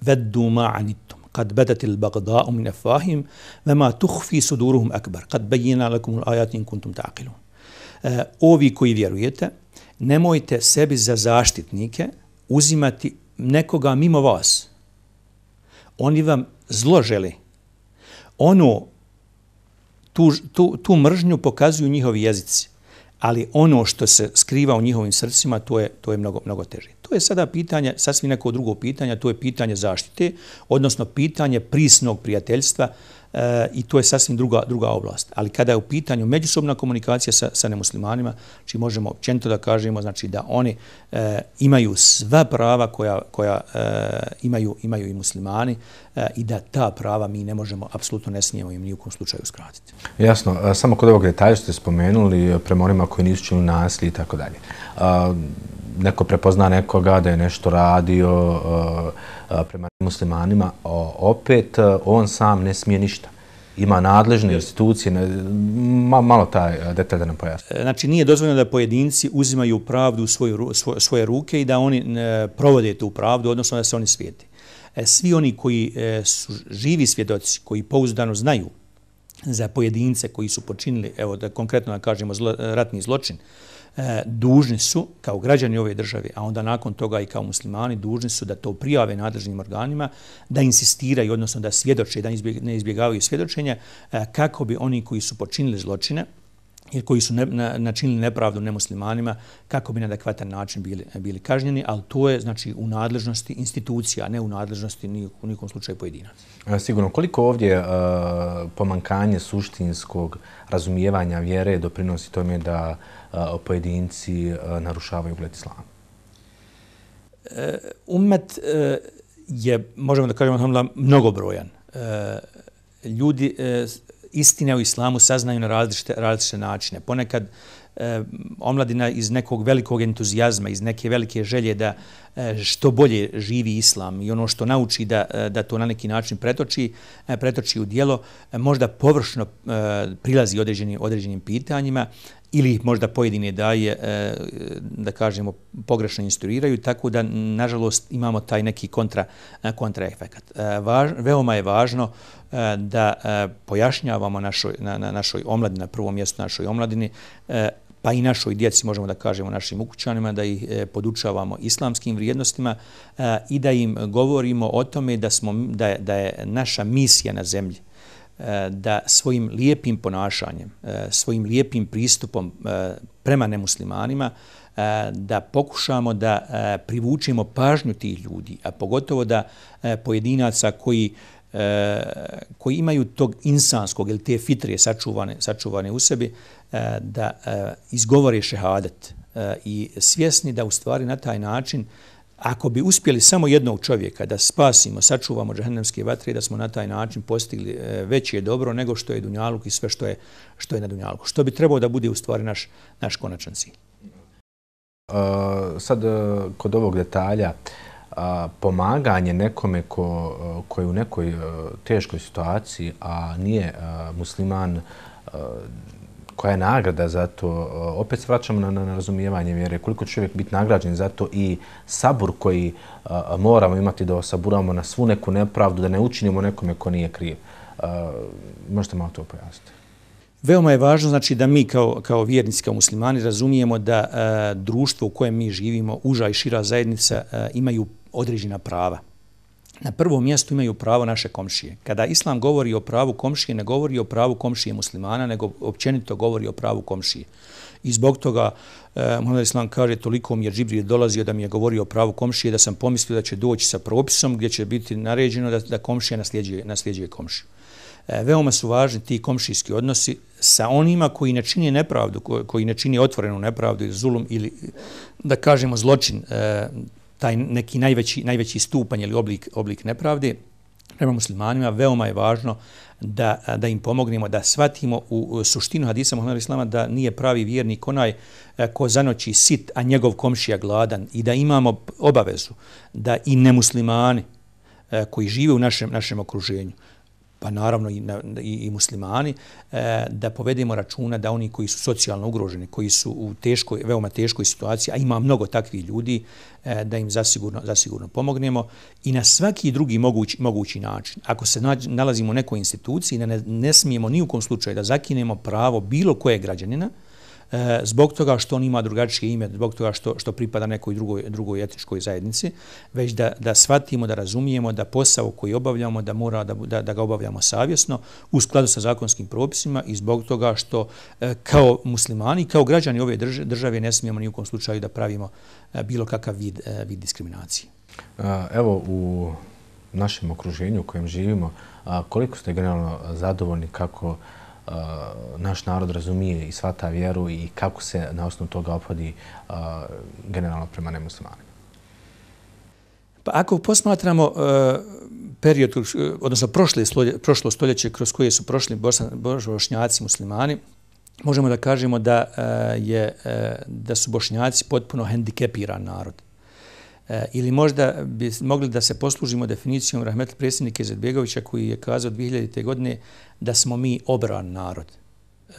S3: veddu ma'anitum kad bedati l-bagda'u min afahim vema tuhfi suduruhum akbar kad bejina lakum l-ajati in kuntum ta'qilun. Uh, ovi koji vjerujete, nemojte sebi za zaštitnike uzimati nekoga mimo vas. Oni vam zlo žele, ono, tu, tu, tu mržnju pokazuju njihovi jezici, ali ono što se skriva u njihovim srcima, to je, to je mnogo, mnogo teže. To je sada pitanje, sasvim neko drugo pitanje, to je pitanje zaštite, odnosno pitanje prisnog prijateljstva, e, i to je sasvim druga, druga oblast. Ali kada je u pitanju međusobna komunikacija sa, sa nemuslimanima, znači možemo općenito da kažemo znači da oni e, imaju sva prava koja, koja e, imaju, imaju i muslimani e, i da ta prava mi ne možemo, apsolutno ne smijemo im nijukom slučaju skratiti.
S1: Jasno, samo kod ovog detalja ste spomenuli prema onima koji nisu čili nasilje i tako dalje. Neko prepozna nekoga da je nešto radio, uh, uh, prema muslimanima, opet uh, on sam ne smije ništa. Ima nadležne institucije, malo taj detalj da nam pojasni.
S3: E, znači, nije dozvoljeno da pojedinci uzimaju pravdu u svoje, svoje ruke i da oni e, provode tu pravdu, odnosno da se oni svijeti. E, svi oni koji su živi svjedoci, koji pouzdano znaju za pojedince koji su počinili, evo da konkretno da kažemo, zlo, ratni zločin, e, dužni su, kao građani ove države, a onda nakon toga i kao muslimani, dužni su da to prijave nadležnim organima, da insistiraju, odnosno da svjedoče, da ne izbjegavaju svjedočenja, e, kako bi oni koji su počinili zločine, ili koji su ne, na, načinili nepravdu nemuslimanima, kako bi na adekvatan način bili, bili kažnjeni, ali to je znači u nadležnosti institucija, ne u nadležnosti ni u nikom slučaju pojedinaca.
S1: E, sigurno, koliko ovdje uh, pomankanje suštinskog razumijevanja vjere doprinosi tome da uh, pojedinci narušavaju ugled islama?
S3: E, umet e, je, možemo da kažemo, mnogobrojan. E, ljudi, uh, istine u islamu saznaju na različite, različite načine. Ponekad e, omladina iz nekog velikog entuzijazma, iz neke velike želje da e, što bolje živi islam i ono što nauči da, da to na neki način pretoči, e, pretoči u dijelo, e, možda površno e, prilazi određenim, određenim pitanjima ili možda pojedine daje, e, da kažemo, pogrešno instruiraju, tako da, nažalost, imamo taj neki kontra, e, kontra kontraefekat. E, važ, veoma je važno da pojašnjavamo našoj, na, na našoj omladini, na prvom mjestu našoj omladini, pa i našoj djeci, možemo da kažemo našim ukućanima, da ih podučavamo islamskim vrijednostima i da im govorimo o tome da, smo, da, da je naša misija na zemlji, Eh, da svojim lijepim ponašanjem, eh, svojim lijepim pristupom eh, prema nemuslimanima, da pokušamo da privučimo pažnju tih ljudi, a pogotovo da pojedinaca koji koji imaju tog insanskog ili te fitrije sačuvane, sačuvane u sebi, da izgovore šehadet i svjesni da u stvari na taj način Ako bi uspjeli samo jednog čovjeka da spasimo, sačuvamo džahennemske vatre, da smo na taj način postigli e, veće dobro nego što je Dunjaluk i sve što je, što je na Dunjaluku. Što bi trebao da bude u stvari naš, naš konačan cilj.
S1: Uh, sad, uh, kod ovog detalja, uh, pomaganje nekome ko, e, uh, ko je u nekoj uh, teškoj situaciji, a nije uh, musliman, uh, koja je nagrada za to. Opet se vraćamo na, na razumijevanje vjere. Koliko će čovjek biti nagrađen za to i sabur koji a, moramo imati da osaburamo na svu neku nepravdu, da ne učinimo nekome ko nije kriv. A, možete malo to pojasniti?
S3: Veoma je važno znači da mi kao, kao vjernici, kao muslimani razumijemo da a, društvo u kojem mi živimo, uža i šira zajednica, a, imaju određena prava na prvom mjestu imaju pravo naše komšije. Kada islam govori o pravu komšije, ne govori o pravu komšije muslimana, nego općenito govori o pravu komšije. I zbog toga, eh, Muhammed Islam kaže, toliko mi je Džibril dolazio da mi je govorio o pravu komšije, da sam pomislio da će doći sa propisom gdje će biti naređeno da, da komšija nasljeđuje, nasljeđuje komšiju. E, veoma su važni ti komšijski odnosi sa onima koji ne čini nepravdu, koji, koji ne čini otvorenu nepravdu ili zulum ili, da kažemo, zločin, e, taj neki najveći, najveći stupanj ili oblik, oblik nepravde prema muslimanima, veoma je važno da, da im pomognemo, da shvatimo u suštinu hadisa Muhammeda Islama da nije pravi vjernik onaj e, ko zanoći sit, a njegov komšija gladan i da imamo obavezu da i nemuslimani e, koji žive u našem, našem okruženju, pa naravno i, na, i, i muslimani, e, da povedemo računa da oni koji su socijalno ugroženi, koji su u teškoj, veoma teškoj situaciji, a ima mnogo takvih ljudi, e, da im zasigurno, zasigurno pomognemo i na svaki drugi mogući, mogući način. Ako se nalazimo u nekoj instituciji, ne, ne smijemo ni u kom slučaju da zakinemo pravo bilo koje građanina, E, zbog toga što on ima drugačije ime, zbog toga što, što pripada nekoj drugoj, drugoj etničkoj zajednici, već da, da shvatimo, da razumijemo da posao koji obavljamo, da mora da, da, da ga obavljamo savjesno u skladu sa zakonskim propisima i zbog toga što e, kao muslimani, kao građani ove države ne smijemo ni u kom slučaju da pravimo e, bilo kakav vid, e, vid diskriminacije.
S1: Evo, u našem okruženju u kojem živimo, koliko ste generalno zadovoljni kako Uh, naš narod razumije i svata vjeru i kako se na osnovu toga ophodi uh, generalno prema nemuslimanima?
S3: Pa ako posmatramo uh, period, e, odnosno prošle, prošlo stoljeće kroz koje su prošli bošnjaci muslimani, možemo da kažemo da, e, je, da su bošnjaci potpuno hendikepiran narod. E, ili možda bi mogli da se poslužimo definicijom Rahmetli predsjednika Izetbegovića koji je kazao 2000. godine da smo mi obran narod.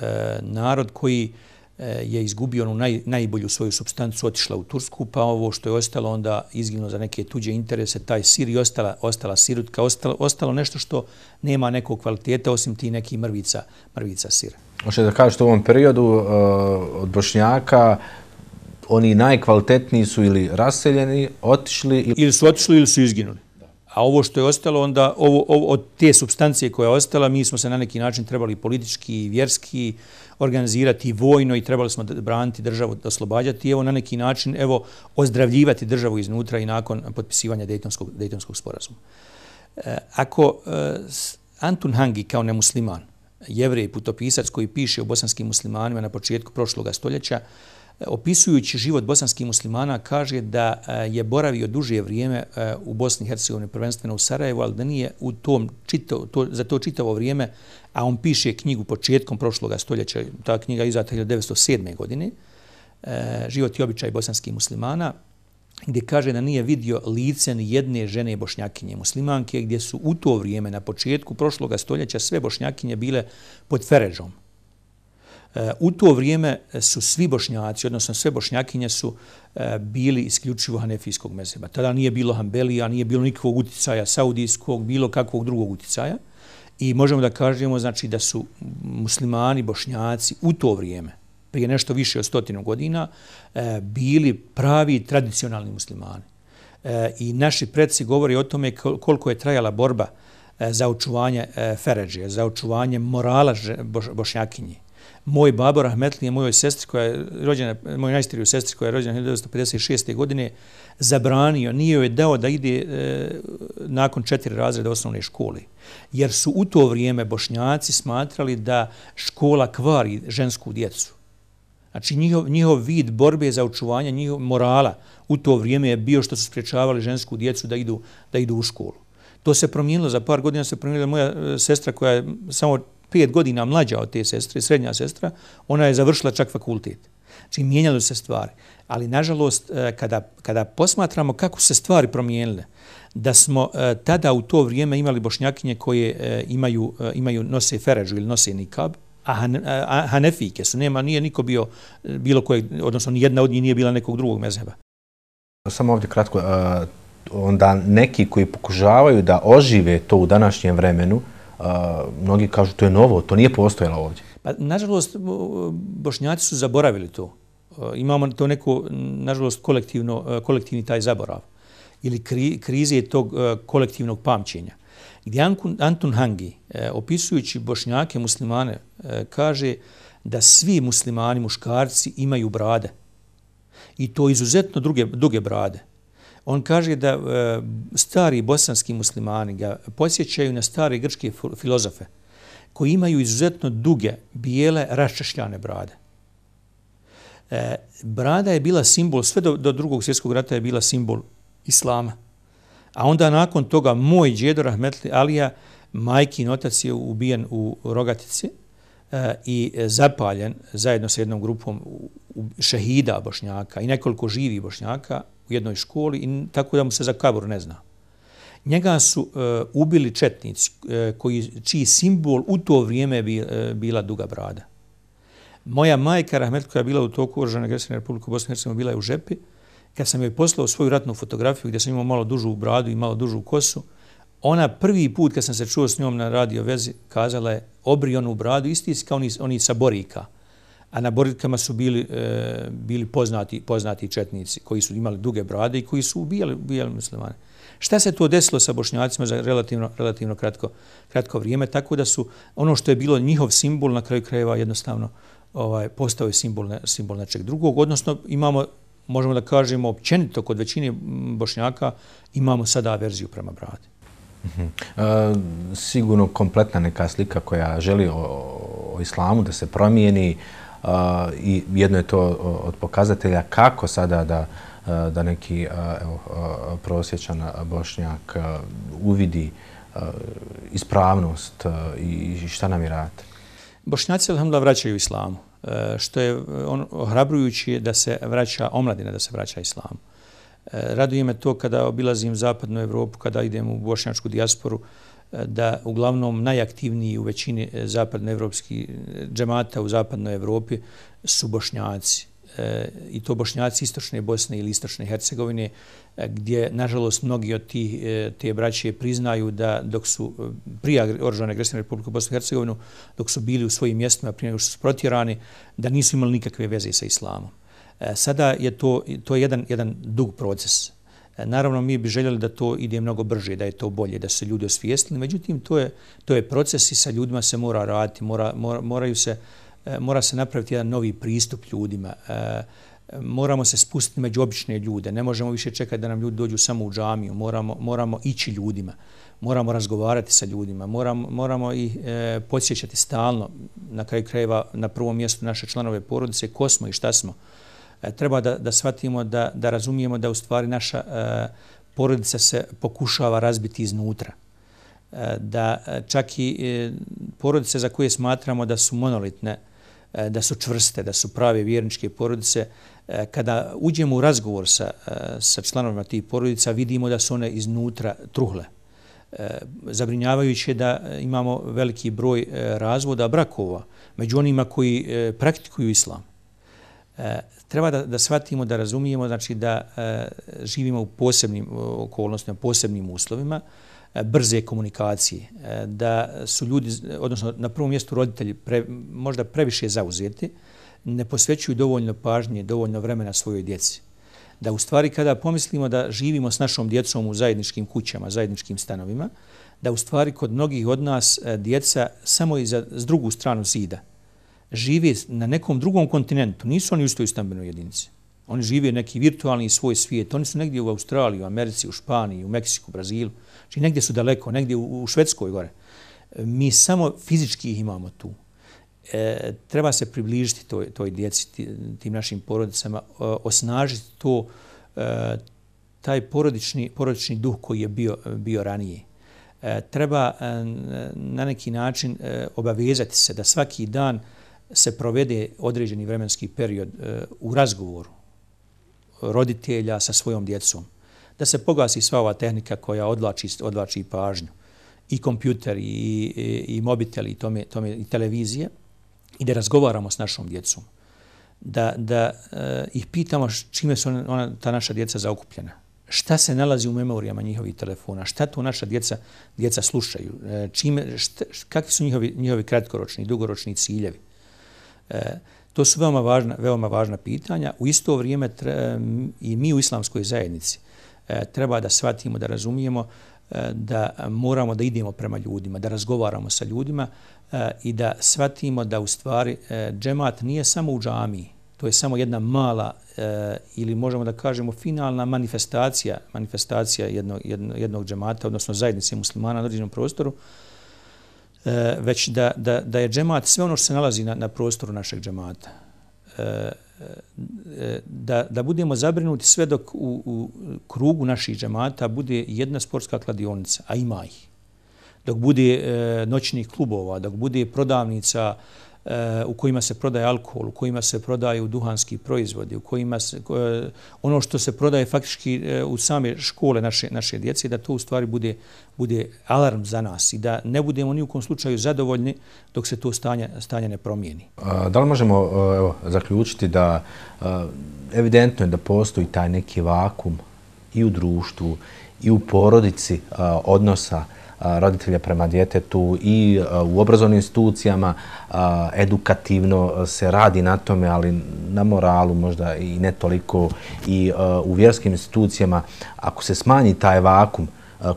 S3: E, narod koji e, je izgubio onu naj, najbolju svoju substancu, otišla u Tursku, pa ovo što je ostalo onda izginulo za neke tuđe interese, taj sir i ostala, ostala sirutka, ostalo, ostalo nešto što nema nekog kvaliteta osim ti neki mrvica, mrvica sira.
S1: Možete da kažete u ovom periodu uh, od Bošnjaka oni najkvalitetniji su ili raseljeni, otišli ili...
S3: Ili su otišli ili su izginuli. A ovo što je ostalo, onda ovo, ovo, od te substancije koja je ostala, mi smo se na neki način trebali politički i vjerski organizirati vojno i trebali smo braniti državu, oslobađati. Evo na neki način, evo, ozdravljivati državu iznutra i nakon potpisivanja Dejtonskog, Dejtonskog sporazuma. E, ako e, Antun Hangi kao nemusliman, jevrej putopisac koji piše o bosanskim muslimanima na početku prošloga stoljeća, E, opisujući život bosanskih muslimana, kaže da e, je boravio duže vrijeme e, u Bosni i Hercegovini, prvenstveno u Sarajevu, ali da nije u tom čito, to, za to čitavo vrijeme, a on piše knjigu početkom prošloga stoljeća, ta knjiga je izdata 1907. godine, Život i običaj bosanskih muslimana, gdje kaže da nije vidio lice ni jedne žene bošnjakinje muslimanke, gdje su u to vrijeme, na početku prošloga stoljeća, sve bošnjakinje bile pod Feređom, U to vrijeme su svi bošnjaci, odnosno sve bošnjakinje su e, bili isključivo hanefijskog mezeba. Tada nije bilo Hanbelija, nije bilo nikakvog uticaja saudijskog, bilo kakvog drugog uticaja. I možemo da kažemo znači da su muslimani, bošnjaci u to vrijeme, prije nešto više od stotinu godina, e, bili pravi tradicionalni muslimani. E, I naši predsi govori o tome koliko je trajala borba za očuvanje Feređe, za očuvanje morala bošnjakinje moj babo rahmetlije mojoj sestri koja je rođena, moj najstariju sestri koja je rođena 1956. godine zabranio, nije joj dao da ide e, nakon četiri razreda osnovne škole. Jer su u to vrijeme bošnjaci smatrali da škola kvari žensku djecu. Znači njihov, njihov vid borbe za očuvanje njihov morala u to vrijeme je bio što su spriječavali žensku djecu da idu, da idu u školu. To se promijenilo, za par godina se promijenila moja e, sestra koja je samo pet godina mlađa od te sestre, srednja sestra, ona je završila čak fakultet. Znači, mijenjali se stvari. Ali, nažalost, e, kada, kada posmatramo kako se stvari promijenile, da smo e, tada u to vrijeme imali bošnjakinje koje e, imaju, e, imaju nose feređu ili nose nikab, a, e, a hanefike su, nema, nije niko bio bilo koje, odnosno ni jedna od njih nije bila nekog drugog mezheba.
S1: Samo ovdje kratko, onda neki koji pokušavaju da ožive to u današnjem vremenu, mnogi kažu to je novo, to nije postojalo ovdje.
S3: Pa, nažalost, bošnjaci su zaboravili to. Imamo to neko, nažalost, kolektivno, kolektivni taj zaborav ili kri, krize tog kolektivnog pamćenja. Gdje Antun Hangi, e, opisujući bošnjake muslimane, e, kaže da svi muslimani, muškarci, imaju brade. I to izuzetno druge, duge brade. On kaže da e, stari bosanski muslimani ga posjećaju na stare grčke filozofe koji imaju izuzetno duge, bijele, raščešljane brade. E, brada je bila simbol, sve do, do drugog svjetskog rata je bila simbol islama. A onda nakon toga moj djedo Rahmetli Alija, majkin otac je ubijen u Rogatici e, i zapaljen zajedno sa jednom grupom šehida bošnjaka i nekoliko živi bošnjaka u jednoj školi i tako da mu se za kabur ne zna. Njega su uh, ubili četnici uh, koji, čiji simbol u to vrijeme bi, uh, bila duga brada. Moja majka Rahmet koja je bila u toku Oržane Gresine Republike Bosne i Hercegovine bila je u žepi. Kad sam joj poslao svoju ratnu fotografiju gdje sam imao malo dužu bradu i malo dužu kosu, ona prvi put kad sam se čuo s njom na radio vezi kazala je obri onu bradu isti kao oni, oni sa Borika a na Borilkama su bili, e, bili poznati, poznati četnici koji su imali duge brade i koji su ubijali, ubijali muslimane. Šta se to desilo sa bošnjacima za relativno, relativno kratko, kratko vrijeme? Tako da su ono što je bilo njihov simbol na kraju krajeva jednostavno ovaj, postao je simbol, ne, simbol nečeg drugog. Odnosno imamo, možemo da kažemo općenito kod većine bošnjaka, imamo sada averziju prema bradi. Uh
S1: -huh. e, sigurno kompletna neka slika koja želi o, o islamu da se promijeni, i jedno je to od pokazatelja kako sada da da neki evo, prosječan bošnjak uvidi ispravnost i šta nam je rad?
S3: Bošnjaci alhamdulillah vraćaju islamu, e, što je on, ohrabrujući da se vraća omladina, da se vraća islamu. E, raduje me to kada obilazim zapadnu Evropu, kada idem u bošnjačku dijasporu, da uglavnom najaktivniji u većini e, zapadnoevropskih e, džemata u zapadnoj Evropi su bošnjaci. E, I to bošnjaci istočne Bosne ili istočne Hercegovine, e, gdje, nažalost, mnogi od tih, te braće priznaju da dok su prije oružane agresivne Republike Bosne i Hercegovine, dok su bili u svojim mjestima prije nego što su protjerani, da nisu imali nikakve veze sa islamom. Sada je to, to je jedan, jedan dug proces. E, naravno, mi bi željeli da to ide mnogo brže, da je to bolje, da se ljudi osvijestili. Međutim, to je, to je proces i sa ljudima se mora raditi, mora, mora, moraju se, e, mora se napraviti jedan novi pristup ljudima. E, moramo se spustiti među obične ljude. Ne možemo više čekati da nam ljudi dođu samo u džamiju. Moramo, moramo ići ljudima moramo razgovarati sa ljudima, moramo, moramo i e, podsjećati stalno, na kraju krajeva na prvom mjestu naše članove porodice, ko smo i šta smo. E, treba da, da shvatimo, da, da razumijemo da u stvari naša e, porodica se pokušava razbiti iznutra. E, da e, čak i e, porodice za koje smatramo da su monolitne, e, da su čvrste, da su prave vjerničke porodice, e, kada uđemo u razgovor sa, e, sa članovima tih porodica, vidimo da su one iznutra truhle. E, zabrinjavajuće je da imamo veliki broj e, razvoda brakova među onima koji e, praktikuju islam. E, Treba da, da shvatimo, da razumijemo znači da e, živimo u posebnim e, okolnostima, posebnim uslovima, e, brze komunikacije, da su ljudi, odnosno na prvom mjestu roditelji, pre, možda previše zauzeti, ne posvećuju dovoljno pažnje, dovoljno vremena svojoj djeci. Da u stvari kada pomislimo da živimo s našom djecom u zajedničkim kućama, zajedničkim stanovima, da u stvari kod mnogih od nas djeca samo iza s drugu stranu zida žive na nekom drugom kontinentu. Nisu oni u istoj stambenoj jedinici. Oni žive neki virtualni svoj svijet. Oni su negdje u Australiji, u Americi, u Španiji, u Meksiku, u Brazilu. Znači negdje su daleko, negdje u, u Švedskoj gore. Mi samo fizički ih imamo tu e, treba se približiti toj, toj djeci, tim našim porodicama, e, osnažiti to, e, taj porodični, porodični duh koji je bio, bio ranije. E, treba e, na neki način e, obavezati se da svaki dan se provede određeni vremenski period e, u razgovoru roditelja sa svojom djecom. Da se pogasi sva ova tehnika koja odlači, odlači pažnju i kompjuter i, i, i mobitel i, tome, tome, i televizije i da razgovaramo s našom djecom, da, da e, ih pitamo čime su ona, ta naša djeca zaokupljena, šta se nalazi u memorijama njihovih telefona, šta to naša djeca, djeca slušaju, e, čime, šta, kakvi su njihovi, njihovi kratkoročni i dugoročni ciljevi. E, to su veoma važna, veoma važna pitanja. U isto vrijeme tre, e, i mi u islamskoj zajednici e, treba da shvatimo, da razumijemo da moramo da idemo prema ljudima, da razgovaramo sa ljudima, i da shvatimo da u stvari džemat nije samo u džamiji, to je samo jedna mala ili možemo da kažemo finalna manifestacija manifestacija jednog, jednog, jednog džemata, odnosno zajednice muslimana na određenom prostoru, Eh, već da, da, da je džemat sve ono što se nalazi na, na prostoru našeg džemata. Eh, eh, da, da budemo zabrinuti sve dok u, u krugu naših džemata bude jedna sportska kladionica, a ima ih dok bude e, noćnih klubova, dok bude prodavnica Eh, u kojima se prodaje alkohol, u kojima se prodaju duhanski proizvodi, u kojima se, eh, ono što se prodaje faktički eh, u same škole naše, naše djece, da to u stvari bude, bude alarm za nas i da ne budemo ni u kom slučaju zadovoljni dok se to stanje, stanje ne promijeni.
S1: Da li možemo evo, zaključiti da evidentno je da postoji taj neki vakum i u društvu i u porodici odnosa roditelja prema djetetu i u obrazovnim institucijama edukativno se radi na tome, ali na moralu možda i ne toliko i u vjerskim institucijama. Ako se smanji taj vakum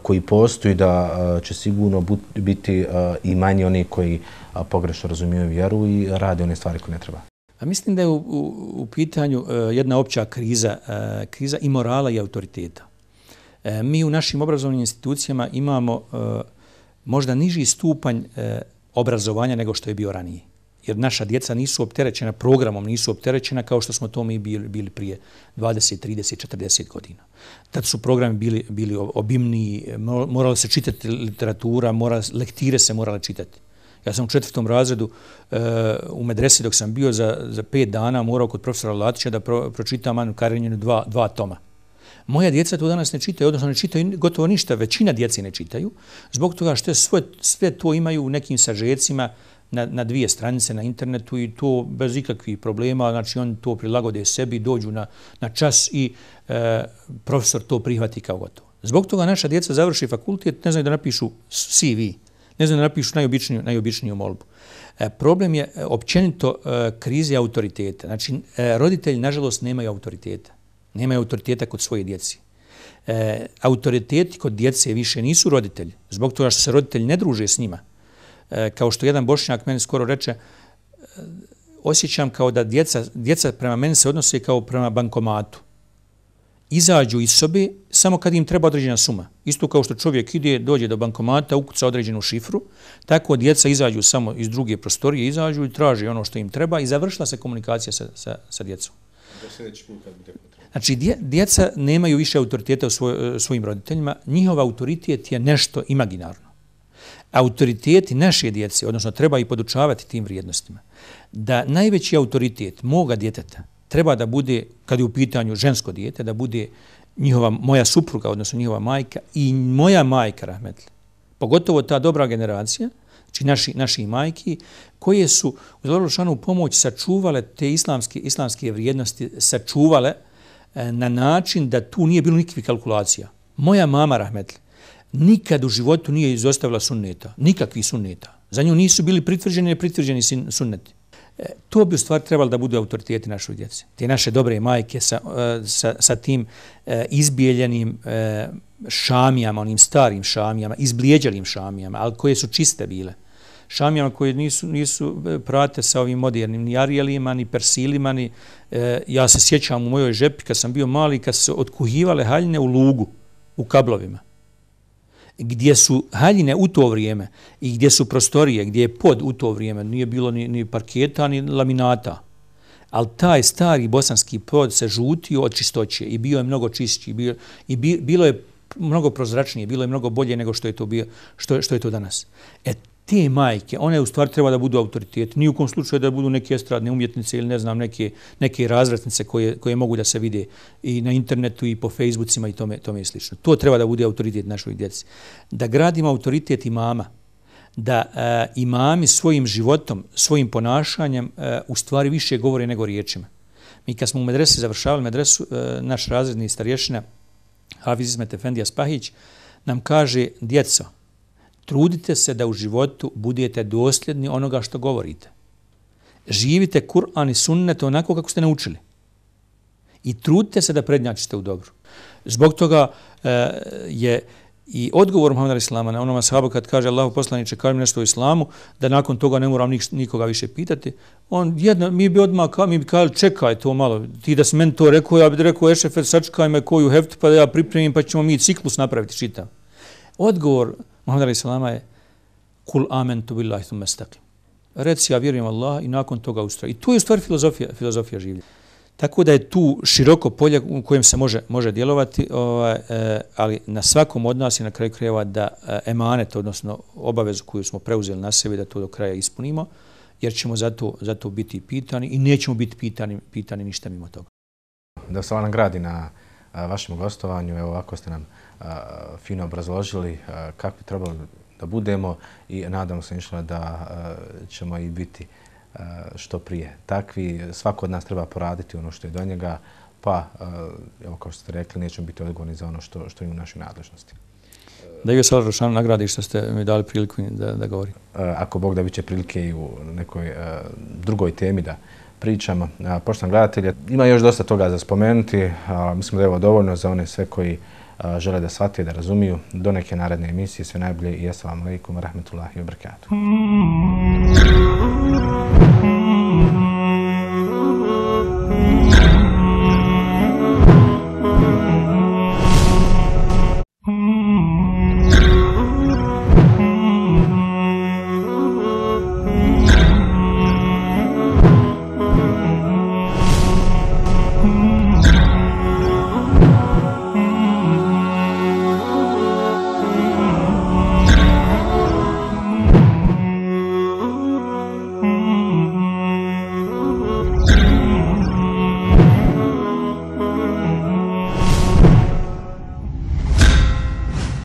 S1: koji postoji, da će sigurno biti i manji oni koji pogrešno razumiju vjeru i radi one stvari koje ne treba.
S3: A mislim da je u, u, u pitanju e, jedna opća kriza, e, kriza i morala i autoriteta. E, mi u našim obrazovnim institucijama imamo e, možda niži stupanj e, obrazovanja nego što je bio ranije. Jer naša djeca nisu opterećena programom, nisu opterećena kao što smo to mi bili, bili prije 20, 30, 40 godina. Tad su programi bili, bili obimniji, morala se čitati literatura, mora, lektire se morale čitati. Ja sam u četvrtom razredu e, u medresi dok sam bio za, za pet dana morao kod profesora Latića da pro, pročitam Anu Karenjinu dva, dva toma. Moja djeca to danas ne čitaju, odnosno ne čitaju gotovo ništa, većina djece ne čitaju, zbog toga što sve, sve to imaju u nekim sažecima na, na dvije stranice na internetu i to bez ikakvih problema, znači oni to prilagode sebi, dođu na, na čas i e, profesor to prihvati kao gotovo. Zbog toga naša djeca završi fakultet, ne znaju da napišu CV, Ne znam da napišu najobičniju, najobičniju molbu. E, problem je e, općenito e, krize autoriteta. Znači, e, roditelji, nažalost, nemaju autoriteta. Nemaju autoriteta kod svoje djeci. E, autoriteti kod djece više nisu roditelji. Zbog toga što se roditelji ne druže s njima. E, kao što jedan bošnjak meni skoro reče, e, osjećam kao da djeca, djeca prema meni se odnose kao prema bankomatu izađu iz sobe samo kad im treba određena suma. Isto kao što čovjek ide, dođe do bankomata, ukuca određenu šifru, tako djeca izađu samo iz druge prostorije, izađu i traži ono što im treba i završila se komunikacija sa, sa, sa djecom. Znači, djeca nemaju više autoriteta u svoj, e, svojim roditeljima, njihov autoritet je nešto imaginarno. Autoriteti naše djece, odnosno treba i podučavati tim vrijednostima, da najveći autoritet moga djeteta treba da bude, kad je u pitanju žensko dijete, da bude njihova, moja supruga, odnosno njihova majka i moja majka, rahmetli. Pogotovo ta dobra generacija, znači naši, naši majki, koje su u Zlorošanu pomoć sačuvale te islamske, islamske vrijednosti, sačuvale E, na način da tu nije bilo nikakvih kalkulacija. Moja mama, rahmetli, nikad u životu nije izostavila sunneta, nikakvih sunneta. Za nju nisu bili pritvrđeni i pritvrđeni sunneti. E, to bi u stvari trebalo da budu autoriteti našoj djece. Te naše dobre majke sa, e, sa, sa tim e, izbijeljenim e, šamijama, onim starim šamijama, izblijeđalim šamijama, ali koje su čiste bile. Šamijama koje nisu, nisu e, prate sa ovim modernim ni arijelima, ni persilima, ni, e, ja se sjećam u mojoj žepi kad sam bio mali, kad se otkuhivale haljine u lugu, u kablovima gdje su haljine u to vrijeme i gdje su prostorije, gdje je pod u to vrijeme, nije bilo ni, ni parketa, ni laminata. Ali taj stari bosanski pod se žutio od čistoće i bio je mnogo čišći. Bio, I bi, bilo je mnogo prozračnije, bilo je mnogo bolje nego što je to, bio, što, što je to danas. E, te majke, one u stvari treba da budu autoritet, Ni u kom slučaju da budu neke estradne umjetnice ili ne znam, neke, neke razvratnice koje, koje mogu da se vide i na internetu i po Facebookima i tome, tome i slično. To treba da bude autoritet našoj djeci. Da gradimo autoritet imama, da e, imami svojim životom, svojim ponašanjem e, u stvari više govore nego riječima. Mi kad smo u medresi završavali medresu, e, naš razredni starješina, Hafiz Ismet Efendija Spahić, nam kaže, djeco, trudite se da u životu budete dosljedni onoga što govorite. Živite Kur'an i sunnet onako kako ste naučili. I trudite se da prednjačite u dobru. Zbog toga e, je i odgovor Muhammeda Islama na onoma sahabu kad kaže Allahu poslaniče, kaže mi nešto o islamu, da nakon toga ne moram nikoga više pitati. On jedno, mi bi odmah, mi bi kazali, čekaj to malo, ti da si meni to rekao, ja bih rekao, ešefet, sačekaj me koju heftu pa da ja pripremim, pa ćemo mi ciklus napraviti, čitam. Odgovor Muhammed Ali Salama je kul amen tu billahi thum mestaqim. Reci ja vjerujem Allah i nakon toga ustroj. I to je u stvari filozofija, filozofija življa. Tako da je tu široko polje u kojem se može može djelovati, ovaj, eh, ali na svakom od nas je na kraju krajeva da eh, emanet, odnosno obavezu koju smo preuzeli na sebi da to do kraja ispunimo, jer ćemo zato, zato biti pitani i nećemo biti pitani, pitani ništa mimo toga.
S1: Da se vam nagradi na eh, vašem gostovanju, evo ovako ste nam fino obrazložili kako bi trebalo da budemo i nadamo se inšla da ćemo i biti što prije. Takvi, svako od nas treba poraditi ono što je do njega, pa, evo kao što ste rekli, nećemo biti odgovorni za ono što, što je u našoj nadležnosti.
S3: Da je Salah Rošan nagradi što ste mi dali priliku da, da govorim.
S1: Ako Bog da biće prilike i u nekoj drugoj temi da pričamo. Poštovani gledatelji, ima još dosta toga za spomenuti, mislim da je ovo dovoljno za one sve koji žele da shvate, da razumiju. Do neke naredne emisije, sve najbolje i assalamu alaikum, rahmetullahi wa barakatuh.